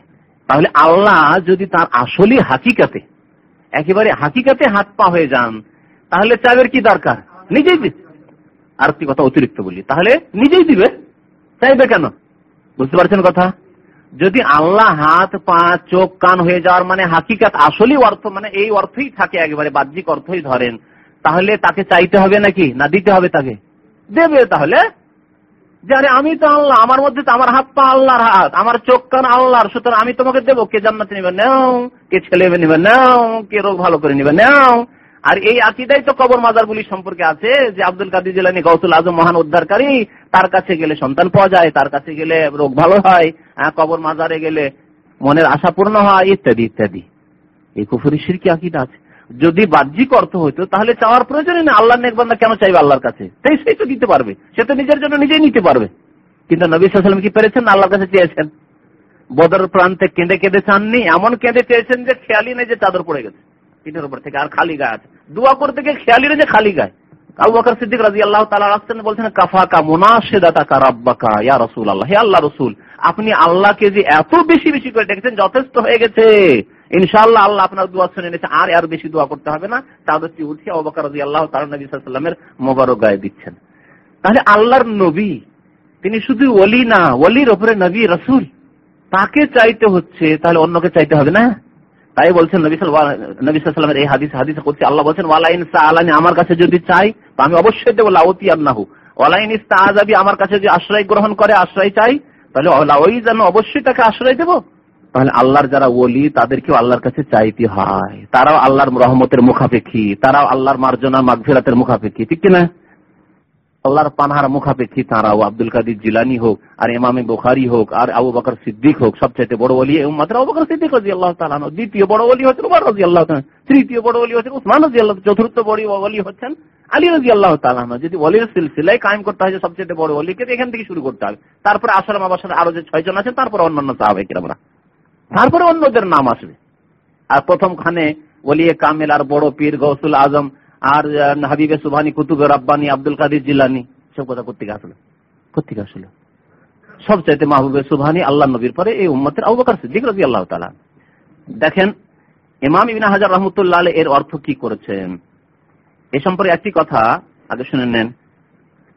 S1: তাহলে আল্লাহ যদি তার আসলই হাকিকাতে, একেবারে হাকিকাতে হাত পা হয়ে যান, তাহলে চাইবের কি দরকার? নিজেই দিবে। আর একটি কথা অতিরিক্ত বলি, তাহলে নিজেই দিবে। চাইবে কেন? বুঝতে পারছেন কথা? যদি আল্লাহ হাত, পা, চোখ, কান হয়ে যাওয়ার মানে হাকিকাত আসলই অর্থ মানে এই অর্থই থাকে একেবারে, বাহ্যিক অর্থই ধরেন, তাহলে তাকে চাইতে হবে নাকি? না দিতে হবে তাকে? দেবে তাহলে। যে আরে আমি তো আল্লাহ আমার মধ্যে তো আমার হাত পা আল্লাহর হাত আমার চোখ কান আল্লাহর সুতরাং আমি তোমাকে দেবো কে জান্নাতে নিবে? নাও কে ছেলে নিবে? নাও কে রোগ ভালো করে নিবে? নাও। আর এই আকিদাই তো কবর মাজারগুলি সম্পর্কে আছে যে আব্দুল কাদির জিলানি গৌতুল আজম মহান উদ্ধারকারী তার কাছে গেলে সন্তান পাওয়া যায় তার কাছে গেলে রোগ ভালো হয় হ্যাঁ, কবর মাজারে গেলে মনের আশা পূর্ণ হয় ইত্যাদি ইত্যাদি। এই কুফুরি সিরকি আকিদা আছে। যদি বাহ্যিক অর্থ হইতো, তাহলে চাওয়ার প্রয়োজনই না আল্লাহ নেকবান্দা কেন চাইবে আল্লাহর কাছে? তাই সেই তো দিতে পারবে। সে তো নিজের জন্য নিজেই নিতে পারবে। কিন্তু নবী সাল্লাম কি পেরেছেন? আল্লাহর কাছে চেয়েছেন। বদর প্রান্তে কেঁদে কেঁদে চাননি, এমন কেঁদে চেয়েছেন যে খেয়ালি নেই যে চাদর পড়ে গেছে। পিঠের উপর থেকে আর খালি গায়ে আছে। দোয়া করতে গিয়ে খেয়ালি নেই যে খালি গায়ে। আপনি আল্লাহকে যে এত বেশি বেশি করে ডেকেছেন, যথেষ্ট হয়ে গেছে। ইনশাআল্লাহ আল্লাহ আপনার দোয়া শুনে নিয়েছে, আর আর বেশি দোয়া করতে হবে না। চাদরটি উঠিয়ে অবাকার রাজি আল্লাহ তালা নবী সাল্লামের মোবারক গায়ে দিচ্ছেন। তাহলে আল্লাহর নবী, তিনি শুধু ওলি না, ওলির ওপরে নবী, রসুল, তাকে চাইতে হচ্ছে, তাহলে অন্যকে চাইতে হবে না? তাই বলছেন নবী সাল্লামের এই হাদিস হাদিস করছে আল্লাহ বলছেন, ওয়ালাইন আলানি আমার কাছে যদি চাই, তো আমি অবশ্যই দেবো লাউতি আন্নাহু ওয়ালাইন ইস্তাহাজাবি আমার কাছে যদি আশ্রয় গ্রহণ করে, আশ্রয় চাই, তাহলে ওই যেন অবশ্যই তাকে আশ্রয় দেবো। তাহলে আল্লাহর যারা ওলি, তাদেরকেও আল্লাহর কাছে চাইতে হয়। তারাও আল্লাহর রহমতের মুখাপেক্ষী। তারাও আল্লাহর মার্জনা, মাগফিরাতের মুখাপেক্ষী। ঠিক কিনা? আল্লাহর পানহার মুখাপেক্ষী তাঁরাও আব্দুল কাদির জিলানি হোক, আর ইমামে বোখারি হোক, আর আবু বকর সিদ্দিক হোক, সবচাইতে বড় বলি মাত্র আবু বকর সিদ্দিক রাজি আল্লাহ তালানো দ্বিতীয় বড় বলি হচ্ছেন উমার রাজি আল্লাহ তৃতীয় বড় বলি হচ্ছেন উসমান রাজি আল্লাহ চতুর্থ বড় বলি হচ্ছেন আলী রাজি আল্লাহ তালানো যদি অলির সিলসিলাই কায়েম করতে হয় সবচেয়ে বড় অলিকে এখান থেকে শুরু করতে হবে। তারপরে আসলাম আবাসের আরও যে ছয়জন আছেন, তারপরে অন্যান্য সাহাবাহিকরা তারপরে অন্যদের নাম আসবে। আর প্রথম খানে ওলিয়ে কামেল, আর বড় পীর গৌসুল আজম, আর হাবিবে সুবানি কুতুবে রাব্বানি, আব্দুল কাদির জিলানি, সব কথা কোথেকে আসলো। কোথেকে আসলো। সবচাইতে মাহবুবে সুবহানি আল্লাহ নবীর পরে এই উম্মতের আবুবকর সিদ্দিক রাজি আল্লাহ তালা দেখেন, ইমাম ইবিনা হাজার রহমতুল্লাহ এর অর্থ কি করেছেন? এ সম্পর্কে একটি কথা আগে শুনে নেন।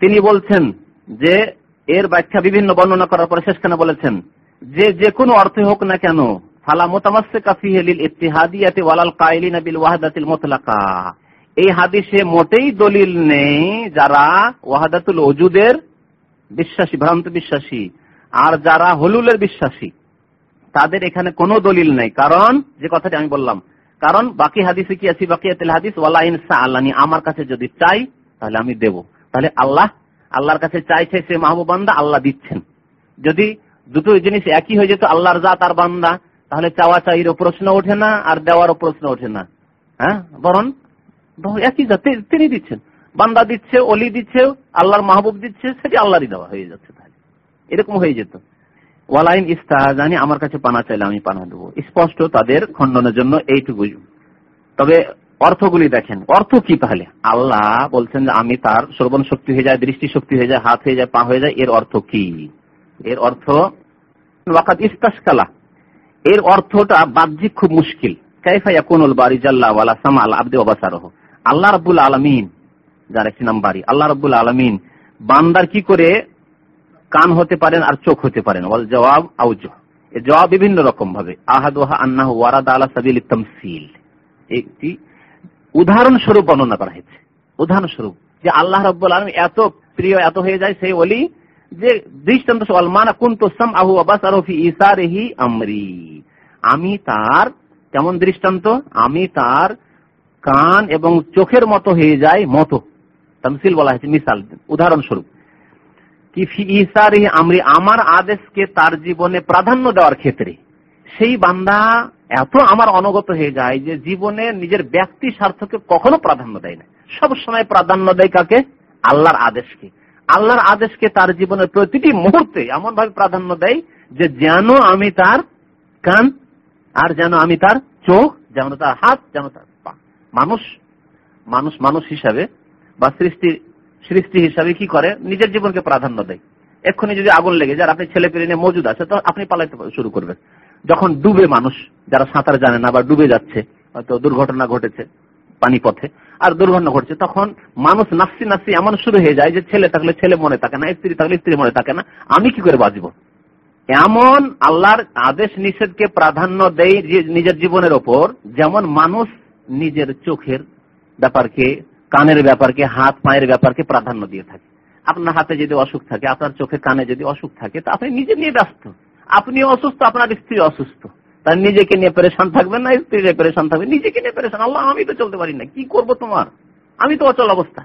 S1: তিনি বলছেন যে, এর ব্যাখ্যা বিভিন্ন বর্ণনা করার পরে শেষখানে বলেছেন যে যে কোনো অর্থে হোক না কেন, ফালা মোতামাসিকা ফিহি লিল ইত্তিহাদিয়াতি ওয়ালাল কাইলিনা বিল ওয়াহদাতিল মুতলাকা। এই হাদিসে মোটেই দলিল নেই যারা ওয়াহাদাতুল ওজুদের বিশ্বাসী, ভ্রান্ত বিশ্বাসী, আর যারা হলুলের বিশ্বাসী। তাদের এখানে কোনো দলিল নেই, কারণ, যে কথাটি আমি বললাম, কারণ বাকি হাদিসে কি আছে বাকি হাদিস? ওয়ালা ইনসা আল্লাহ আমার কাছে যদি চাই, তাহলে আমি দেব। তাহলে আল্লাহ, আল্লাহর কাছে চাইছে সে মাহবুবান্দা আল্লাহ দিচ্ছেন। যদি দুটো জিনিস একই হয়ে যেত, আল্লাহর জাত আর বান্দা। তাহলে চাওয়া চাইরও প্রশ্ন ওঠে না, আর দেওয়ারও প্রশ্ন ওঠে না। হ্যাঁ? বরং একই জাত। তিনি দিচ্ছেন। বান্দা দিচ্ছে অলি দিচ্ছে, আল্লাহর মাহবুব দিচ্ছে, সেটি আল্লাহরই দেওয়া হয়ে যাচ্ছে তাহলে। এরকম হয়ে যেত। ওয়ালাইন ইস্তাহানি আমার কাছে পানা চাইলে আমি পানা দেবো। স্পষ্ট তাদের খণ্ডনের জন্য এইটুকু। তবে অর্থগুলি দেখেন। অর্থ কি তাহলে? আল্লাহ বলছেন যে আমি তার শ্রবণ শক্তি হয়ে যায় দৃষ্টি শক্তি হয়ে যায়, হাত হয়ে যায়, পা হয়ে যায়, এর অর্থ কি? এর অর্থ এর অর্থটা বাহ্যিক খুব মুশকিল। কাইফাইয়া কোনুল আল্লাহ রাবুল আলমিন, যার একটি নাম বাড়ি আল্লাহ রাবুল আলমিন বান্দার কি করে কান হতে পারেন আর চোখ হতে পারেন? জবাব আউজ জবাব বিভিন্ন রকম ভাবে আহাদুহা আন্নাহ ওয়ারাদ আলা সাবিল তামসিল। একটি উদাহরণস্বরূপ বর্ণনা করা হয়েছে। উদাহরণস্বরূপ যে আল্লাহ রব্বুল আলম এত প্রিয়, এত হয়ে যায় সেই বলি যে দৃষ্টান্ত মানা কুন্ত সাম আহু আবাস আরফি ইসারেহি আমরি। আমি তার, কেমন দৃষ্টান্ত? আমি তার কান এবং চোখের মতো হয়ে যায় মতো। তামসিল বলা হয়েছে, মিসাল, উদাহরণস্বরূপ। কি ফি ইসারেহি আমরি, আমার আদেশকে তার জীবনে প্রাধান্য দেওয়ার ক্ষেত্রে। সেই বান্দা এত আমার অনগত হয়ে যায় যে জীবনে নিজের ব্যক্তি স্বার্থকে কখনো প্রাধান্য দেয় না। সব সময় প্রাধান্য দেয় কাকে? আল্লাহর আদেশকে। আল্লাহর আদেশকে তার জীবনের প্রতিটি মুহূর্তে এমন ভাবে প্রাধান্য দেয় যে যেন আমি তার কান আর যেন আমি তার চোখ, যেন তার হাত, যেন তার পা। মানুষ মানুষ মানুষ হিসাবে বা সৃষ্টি সৃষ্টি হিসাবে কি করে? নিজের জীবনকে প্রাধান্য দেয়। এক্ষুনি যদি আগুন লেগে যায় আপনি ছেলে পেলে নিয়ে মজুদ আছে, তো আপনি পালাইতে শুরু করবেন। যখন ডুবে মানুষ, যারা সাঁতার জানে না বা ডুবে যাচ্ছে, হয়তো দুর্ঘটনা ঘটেছে পানি পথে আর দুর্ঘটনা ঘটছে, তখন মানুষ নাসি নাসি এমন শুরু হয়ে যায় যে ছেলে থাকলে ছেলে মনে থাকে না, স্ত্রী থাকলে স্ত্রী মনে থাকে না, আমি কি করে বাঁচব? এমন আল্লাহর আদেশ নিষেধকে প্রাধান্য দেয় নিজের জীবনের ওপর, যেমন মানুষ নিজের চোখের ব্যাপারকে, কানের ব্যাপারকে, হাত, পায়ের ব্যাপারকে প্রাধান্য দিয়ে থাকে। আপনার হাতে যদি অসুখ থাকে, আপনার চোখে কানে যদি অসুখ থাকে, তা আপনি নিজে নিয়ে ব্যস্ত। আপনি অসুস্থ, আপনার স্ত্রী অসুস্থ। তার নিজেকে নিয়ে পরেশান থাকবেন না স্ত্রী পরেশান থাকবে, নিজেকে নিয়ে পরেশান। আল্লাহ, আমি তো চলতে পারি না, কি করব তোমার? আমি তো অচল অবস্থা।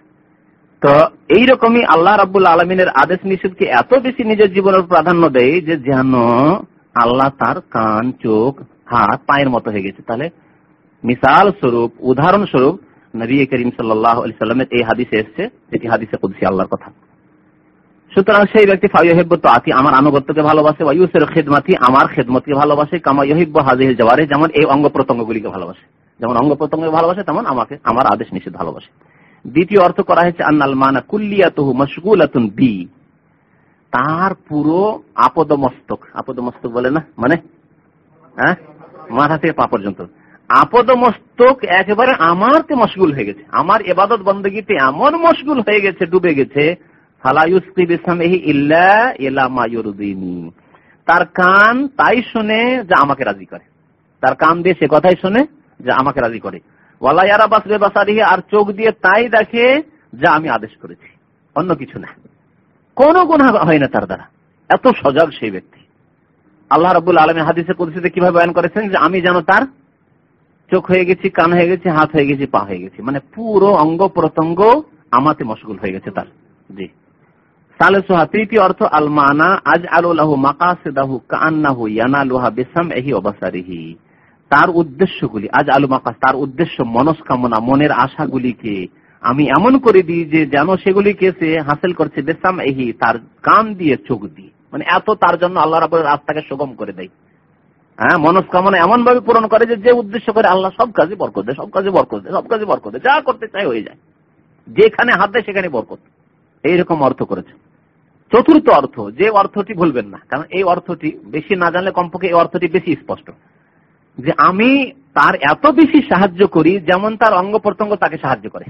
S1: তো এইরকমই আল্লাহ রাবুল আলমিনের আদেশ নিষেধকে এত বেশি নিজের জীবনের প্রাধান্য দেয় যে যেন আল্লাহ তার কান, চোখ, হাত, পায়ের মতো হয়ে গেছে। তাহলে মিসাল স্বরূপ, উদাহরণ স্বরূপ নবী করিম সাল্লাহ সাল্লামের এই হাদিসে এসছে, যেটি হাদিসে কুদসি, আল্লাহর কথা। সুতরাং সেই ব্যক্তি আতি আমার আনুগত্যকে ভালোবাসে ওয়ুসের খেদমাতি, আমার খেদমতকে ভালোবাসে, কামা ইহিব্ব হাজির জওয়ারে, যেমন এই অঙ্গ প্রত্যঙ্গগুলিকে ভালোবাসে। যেমন অঙ্গ প্রত্যঙ্গকে ভালোবাসে, তেমন আমাকে, আমার আদেশ নিষেধ ভালোবাসে। দ্বিতীয় অর্থ করা হয়েছে, আন্নাল মানা কুল্লিয়াতুহু মশগুলাতুন বি। তার পুরো আপদমস্তক আপদমস্তক বলে না? মানে? হ্যাঁ? মাথা থেকে পা পর্যন্ত। আপদমস্তক একেবারে আমারতে মশগুল হয়ে গেছে। আমার এবাদত বন্দগীতে এমন মশগুল হয়ে গেছে, ডুবে গেছে তার কান তাই শুনে যা আমাকে রাজি করে। তার কান দিয়ে সে কথাই শুনে যা আমাকে রাজি করে। ওয়ালাইয়ারা বাসরে বাসারিহে, আর চোখ দিয়ে তাই দেখে যা আমি আদেশ করেছি। অন্য কিছু না। কোনো গুণা হয় না তার দ্বারা। এত সজাগ সেই ব্যক্তি। আল্লাহ রবুল আলমী হাদিসে কুদ্সিতে কীভাবে বয়ান করেছেন যে আমি যেন তার চোখ হয়ে গেছি, কান হয়ে গেছি, হাত হয়ে গেছি, পা হয়ে গেছি। মানে পুরো অঙ্গ প্রত্যঙ্গ আমাতে মশগুল হয়ে গেছে তার। জি। তার উদ্দেশ্যগুলি আজ আলু মাকাস, তার উদ্দেশ্য মনস্কামনা, মনের আশাগুলিকে আমি এমন করে দিই যে যেন সেগুলিকে সে হাসিল করছে বেসাম এহি তার কান দিয়ে চোখ দিয়ে। মানে এত তার জন্য আল্লাহ রাবুল রাস্তাকে সুগম করে দেয়। হ্যাঁ মনস্কামনা এমন ভাবে পূরণ করে যে যে উদ্দেশ্য করে আল্লাহ সব কাজে বরকত দেয়, সব কাজে বরকত দেয়, সব কাজে বরকত দেয়, যা করতে চাই হয়ে যায়। যেখানে হাত দেয়, সেখানে বরকত। এইরকম অর্থ করেছে। চতুর্থ অর্থ, যে অর্থটি ভুলবেন না। কারণ এই অর্থটি বেশি না জানলে কমপক্ষে এই অর্থটি বেশি স্পষ্ট। যে আমি তার এত বেশি সাহায্য করি যেমন তার অঙ্গ প্রত্যঙ্গ তাকে সাহায্য করে।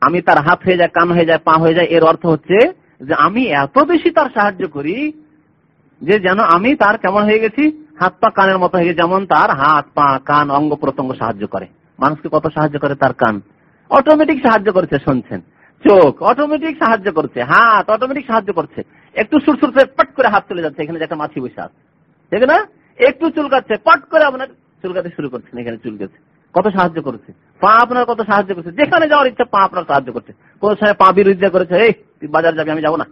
S1: আমি তার হাত হয়ে যায়, কান হয়ে যায়, পা হয়ে যায়, এর অর্থ হচ্ছে যে আমি এত বেশি তার সাহায্য করি যে যেন আমি তার কেমন হয়ে গেছি? হাত পা কানের মতো হয়ে গেছে, যেমন তার হাত, পা, কান, অঙ্গ প্রত্যঙ্গ সাহায্য করে। মানুষকে কত সাহায্য করে? তার কান। অটোমেটিক সাহায্য করেছে, শুনছেন। চোখ অটোমেটিক সাহায্য করছে, হাত অটোমেটিক সাহায্য করছে। একটু সুরসুর পট করে হাত চলে যাচ্ছে, এখানে একটা মাছি বসে আছে। ঠিক না? একটু চুলকাচ্ছে পট করে আপনার চুলকাতে শুরু করছেন এখানে চুলকাচ্ছে কত সাহায্য করছে। পা আপনার কত সাহায্য করছে। যেখানে যাওয়ার ইচ্ছা পা আপনার সাহায্য করছে। কোন সময় পা বিরোধিতা করেছে, এই, তুই বাজার যাবি, আমি যাব না।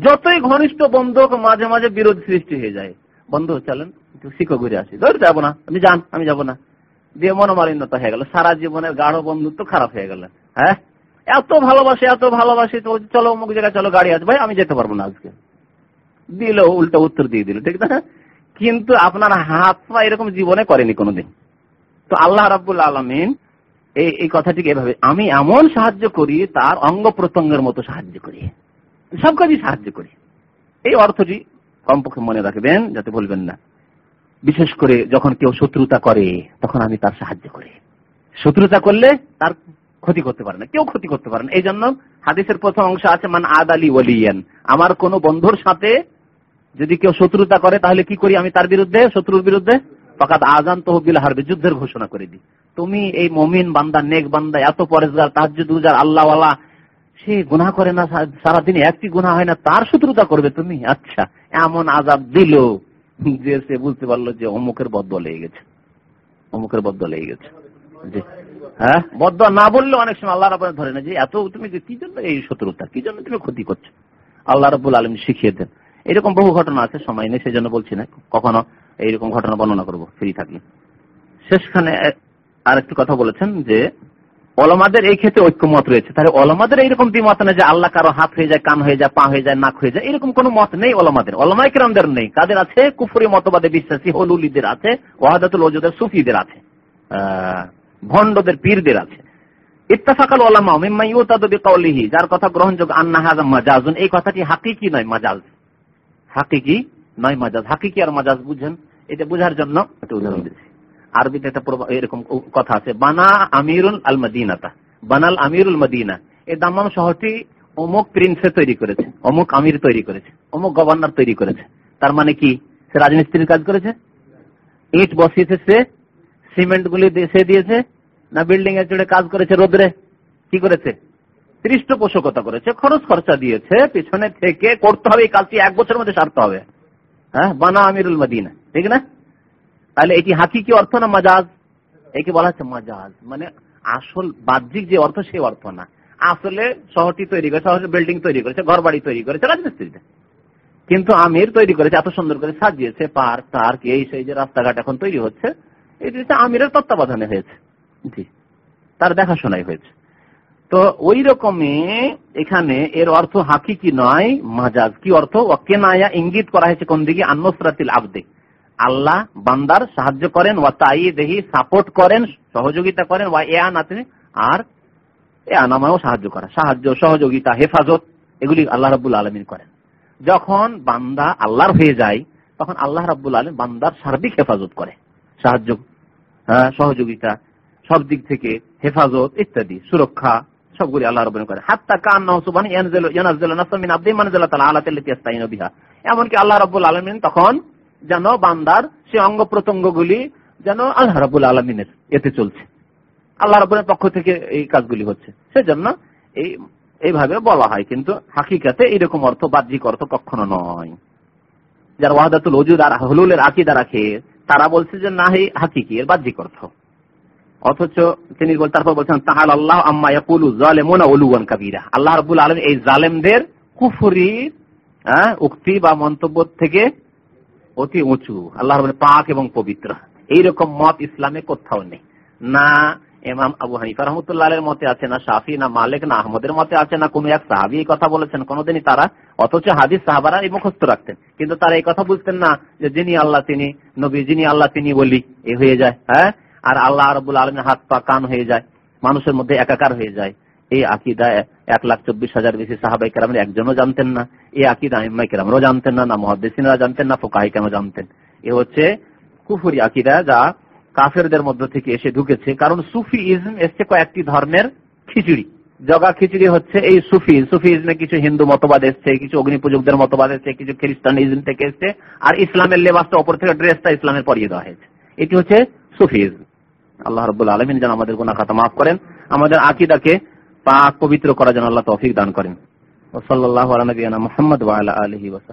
S1: যতই ঘনিষ্ঠ বন্ধু মাঝে মাঝে বিরোধ সৃষ্টি হয়ে যায়। বন্ধু, চলেন, একটু শিখো ঘুরে আসি। ধরে যাব না, আমি যান, আমি যাব না। দিয়ে মনোমালিন্যতা হয়ে গেল। সারা জীবনের গাঢ় বন্ধুত্ব খারাপ হয়ে গেল। হ্যাঁ? এত ভালোবাসে এত ভালোবাসে চলো অমুক জায়গায় চলো, গাড়ি আসবে আমি যেতে পারব না আজকে। দিল, উল্টো উত্তর দিয়ে দিল, ঠিক না কিন্তু আপনার হাত পা এরকম জীবনে করেনি কোনোদিন। তো আল্লাহ রাবুল আলমিন এই এই কথাটিকে এভাবে, আমি এমন সাহায্য করি, তার অঙ্গ প্রত্যঙ্গের মতো সাহায্য করি। সব কাজই সাহায্য করি। এই অর্থটি কমপক্ষে মনে রাখবেন, যাতে বলবেন না। বিশেষ করে যখন কেউ শত্রুতা করে, তখন আমি তার সাহায্য করি। শত্রুতা করলে তার ক্ষতি করতে পারে না। কেউ ক্ষতি করতে পারে না। এই জন্য হাদিসের প্রথম অংশ আছে, মান আদ আলী ওলিয়ান। আমার কোন বন্ধুর সাথে যদি কেউ শত্রুতা করে, তাহলে কি করি আমি তার বিরুদ্ধে? শত্রুর বিরুদ্ধে? ফাঁকাত আজান তহবিল হারবে। যুদ্ধের ঘোষণা করে দিই। তুমি এই মমিন বান্দা, নেক বান্দা, এত পরেশগার তাহাজুদ উজার, আল্লাহওয়ালা, সে গুনা করে না সারাদিন একটি গুণা হয় না, তার শত্রুতা করবে তুমি? আচ্ছা এমন আজাব দিল যে সে বুঝতে পারল যে অমুকের বদ্ধ লেগে গেছে। অমুকের বদ্ধ লেগে গেছে। হ্যাঁ? না বললে অনেক সময় আল্লাহ রাবুল ধরে না যে এত তুমি কি জন্য এই শত্রুতা? কি জন্য তুমি ক্ষতি করছ? আল্লাহ রাবুল আলম শিখিয়ে দেন। এরকম বহু ঘটনা আছে, সময় নেই, সেজন্য বলছি না। কখনো এইরকম ঘটনা বর্ণনা করব, ফ্রি থাকলে। শেষখানে আর একটু কথা বলেছেন যে অলমাদের এই ক্ষেত্রে ঐক্যমত রয়েছে। তাহলে অলমাদের এইরকম দ্বিমত নেই যে আল্লাহ কারও হাত হয়ে যায়, কান হয়ে যায়, পা হয়ে যায়, নাক হয়ে যায়, এরকম কোন মত নেই অলমাদের অলমাই কিরামদের নেই। কাদের আছে কুফুরি মতবাদে বিশ্বাসী হলুলিদের আছে, ওয়াহাদাতুল ওজুদের সুফিদের আছে। ভণ্ডদের পীরদের আছে। ইত্তাফাকাল ওলামা মিম্মা ইউতাদু বিকাউলিহি যার কথা গ্রহণযোগ্য আন্না হাযা মাজাজুন এই কথাটি হাকিকি নয় মাজাজ। হাকিকি নয় মাজাজ। হাকিকি আর মাজাজ বুঝেন? এটা বুঝার জন্য একটা উদাহরণ দিচ্ছি। আরবিতে একটা এরকম কথা আছে বানা আমিরুল আল মদিনাতা বানাল আমিরুল মদিনা। এই দাম্মাম শহরটি অমুক প্রিন্সে তৈরি করেছে অমুক আমির তৈরি করেছে অমুক গভর্নর তৈরি করেছে। তার মানে কি? সে রাজমিস্ত্রির কাজ করেছে? ইট বসিয়েছে সে সিমেন্ট গুলি সে দিয়েছে, না বিল্ডিং এর চড়ে কাজ করেছে রোদ্রে? কি করেছে? পৃষ্ঠপোষকতা করেছে, খরচ খরচা দিয়েছে, পিছনে থেকে করতে হবে, এই কাজটি এক বছরের মধ্যে সারতে হবে। হ্যাঁ? বানা আমিরুল মদিনা, ঠিক না? তাহলে এটি হাকি কি অর্থ না মাজাজ? একে বলা হচ্ছে মাজাজ। মানে আসল বাহ্যিক যে অর্থ সেই অর্থ না। আসলে শহরটি তৈরি করেছে শহরের বিল্ডিং তৈরি করেছে ঘর বাড়ি তৈরি করেছে, রাজমিস্ত্রিতে। কিন্তু আমির তৈরি করেছে, এত সুন্দর করে সাজিয়েছে, পার্ক টার্ক এই সেই যে রাস্তাঘাট এখন তৈরি হচ্ছে এটি আমিরের তত্ত্বাবধানে হয়েছে। জি। তার দেখাশোনাই হয়েছে। তো ওই রকমই এখানে এর অর্থ হাকি কি নয়, মাজাজ। কি অর্থ? কেনায়া ইঙ্গিত করা হয়েছে কোন দিকে? আন্নসরাতিল আবদে। আল্লাহ বান্দার সাহায্য করেন, ওয়া তাই দেহি সাপোর্ট করেন, সহযোগিতা করেন, ওয়া এ আনাতে আর এ আনামায়ও সাহায্য করা। সাহায্য, সহযোগিতা, হেফাজত, এগুলি আল্লাহ রাবুল আলমিন করেন। যখন বান্দা আল্লাহর হয়ে যায়, তখন আল্লাহ রাবুল আলম বান্দার সার্বিক হেফাজত করে। সাহায্য হ্যাঁ, সহযোগিতা সব দিক থেকে হেফাজত ইত্যাদি সুরক্ষা সবগুলি আল্লাহ রবেন করে হাত্তা কান সুবান এমনকি আল্লাহ রব্বুল আলমিন তখন যেন বান্দার সে অঙ্গ প্রত্যঙ্গ গুলি যেন আল্লাহ রাবুল আলমিনের এতে চলছে। আল্লাহ রাবুলের পক্ষ থেকে এই কাজগুলি হচ্ছে। সেজন্য এই এইভাবে বলা হয় কিন্তু হাকিকাতে এইরকম অর্থ বাহ্যিক অর্থ কখনো নয়। যারা ওয়াহাদাতুল ওজুদ আর হলুলের আকিদা রাখে তারা বলছে যে না হে হাকিকি এর বাহ্যিক অর্থ অথচ তিনি তারপর বলছেন তাহাল আল্লাহ আম্মা আল্লাহ রাব্বুল আলামিন এই জালেমদের কুফুরি হ্যাঁ, উক্তি বা মন্তব্য থেকে অতি উঁচু। আল্লাহ পাক এবং পবিত্র। এইরকম মত ইসলামে কোথাও নেই। না ইমাম আবু হানিফা রহমতুল্লাহ আলের মতে আছে না, শাফি না মালিক না আহমদের মতে আছে না, কোন এক সাহাবি এই কথা বলেছেন, কোনোদিনই তারা অথচ হাদিস সাহাবারা এই মুখস্থ রাখতেন। কিন্তু তারা এই কথা বুঝতেন না যে যিনি আল্লাহ তিনি নবী, যিনি আল্লাহ তিনি বলি এ হয়ে যায় হ্যাঁ? আর আল্লাহ রবুল আলমের হাত পা কান হয়ে যায়, মানুষের মধ্যে একাকার হয়ে যায়। এই আকিদা এক লাখ চব্বিশ হাজার বেশি সাহাবাই কেরামের একজনও জানতেন না, এই আকিদা আইম্মাই কেরামরাও জানতেন না না মহাদ্দেসিনরা জানতেন, না ফোকাহি কেন জানতেন। এ হচ্ছে কুফুরি আকিদা যা কাফেরদের মধ্য থেকে এসে ঢুকেছে। কারণ সুফি ইজম এসছে কয়েকটি ধর্মের খিচুড়ি। জগা খিচুড়ি হচ্ছে এই সুফি। সুফি ইজমে কিছু হিন্দু মতবাদ এসছে, কিছু অগ্নি পূজকদের মতবাদ এসছে, কিছু খ্রিস্টান ইজম থেকে এসছে, আর ইসলামের লেবাসটা ওপর থেকে ড্রেসটা ইসলামের পরিয়ে দেওয়া হয়েছে। এটি হচ্ছে সুফি ইজম আল্লাহ রব্বুল আলমিন যেন আমাদের গুনা খাতা মাফ করেন, আমাদের আকিদাকে পাক পবিত্র করার জন্য আল্লাহ তৌফিক দান করেন। ওসল্লাহ আলী মোহাম্মদ আলহি ওসাল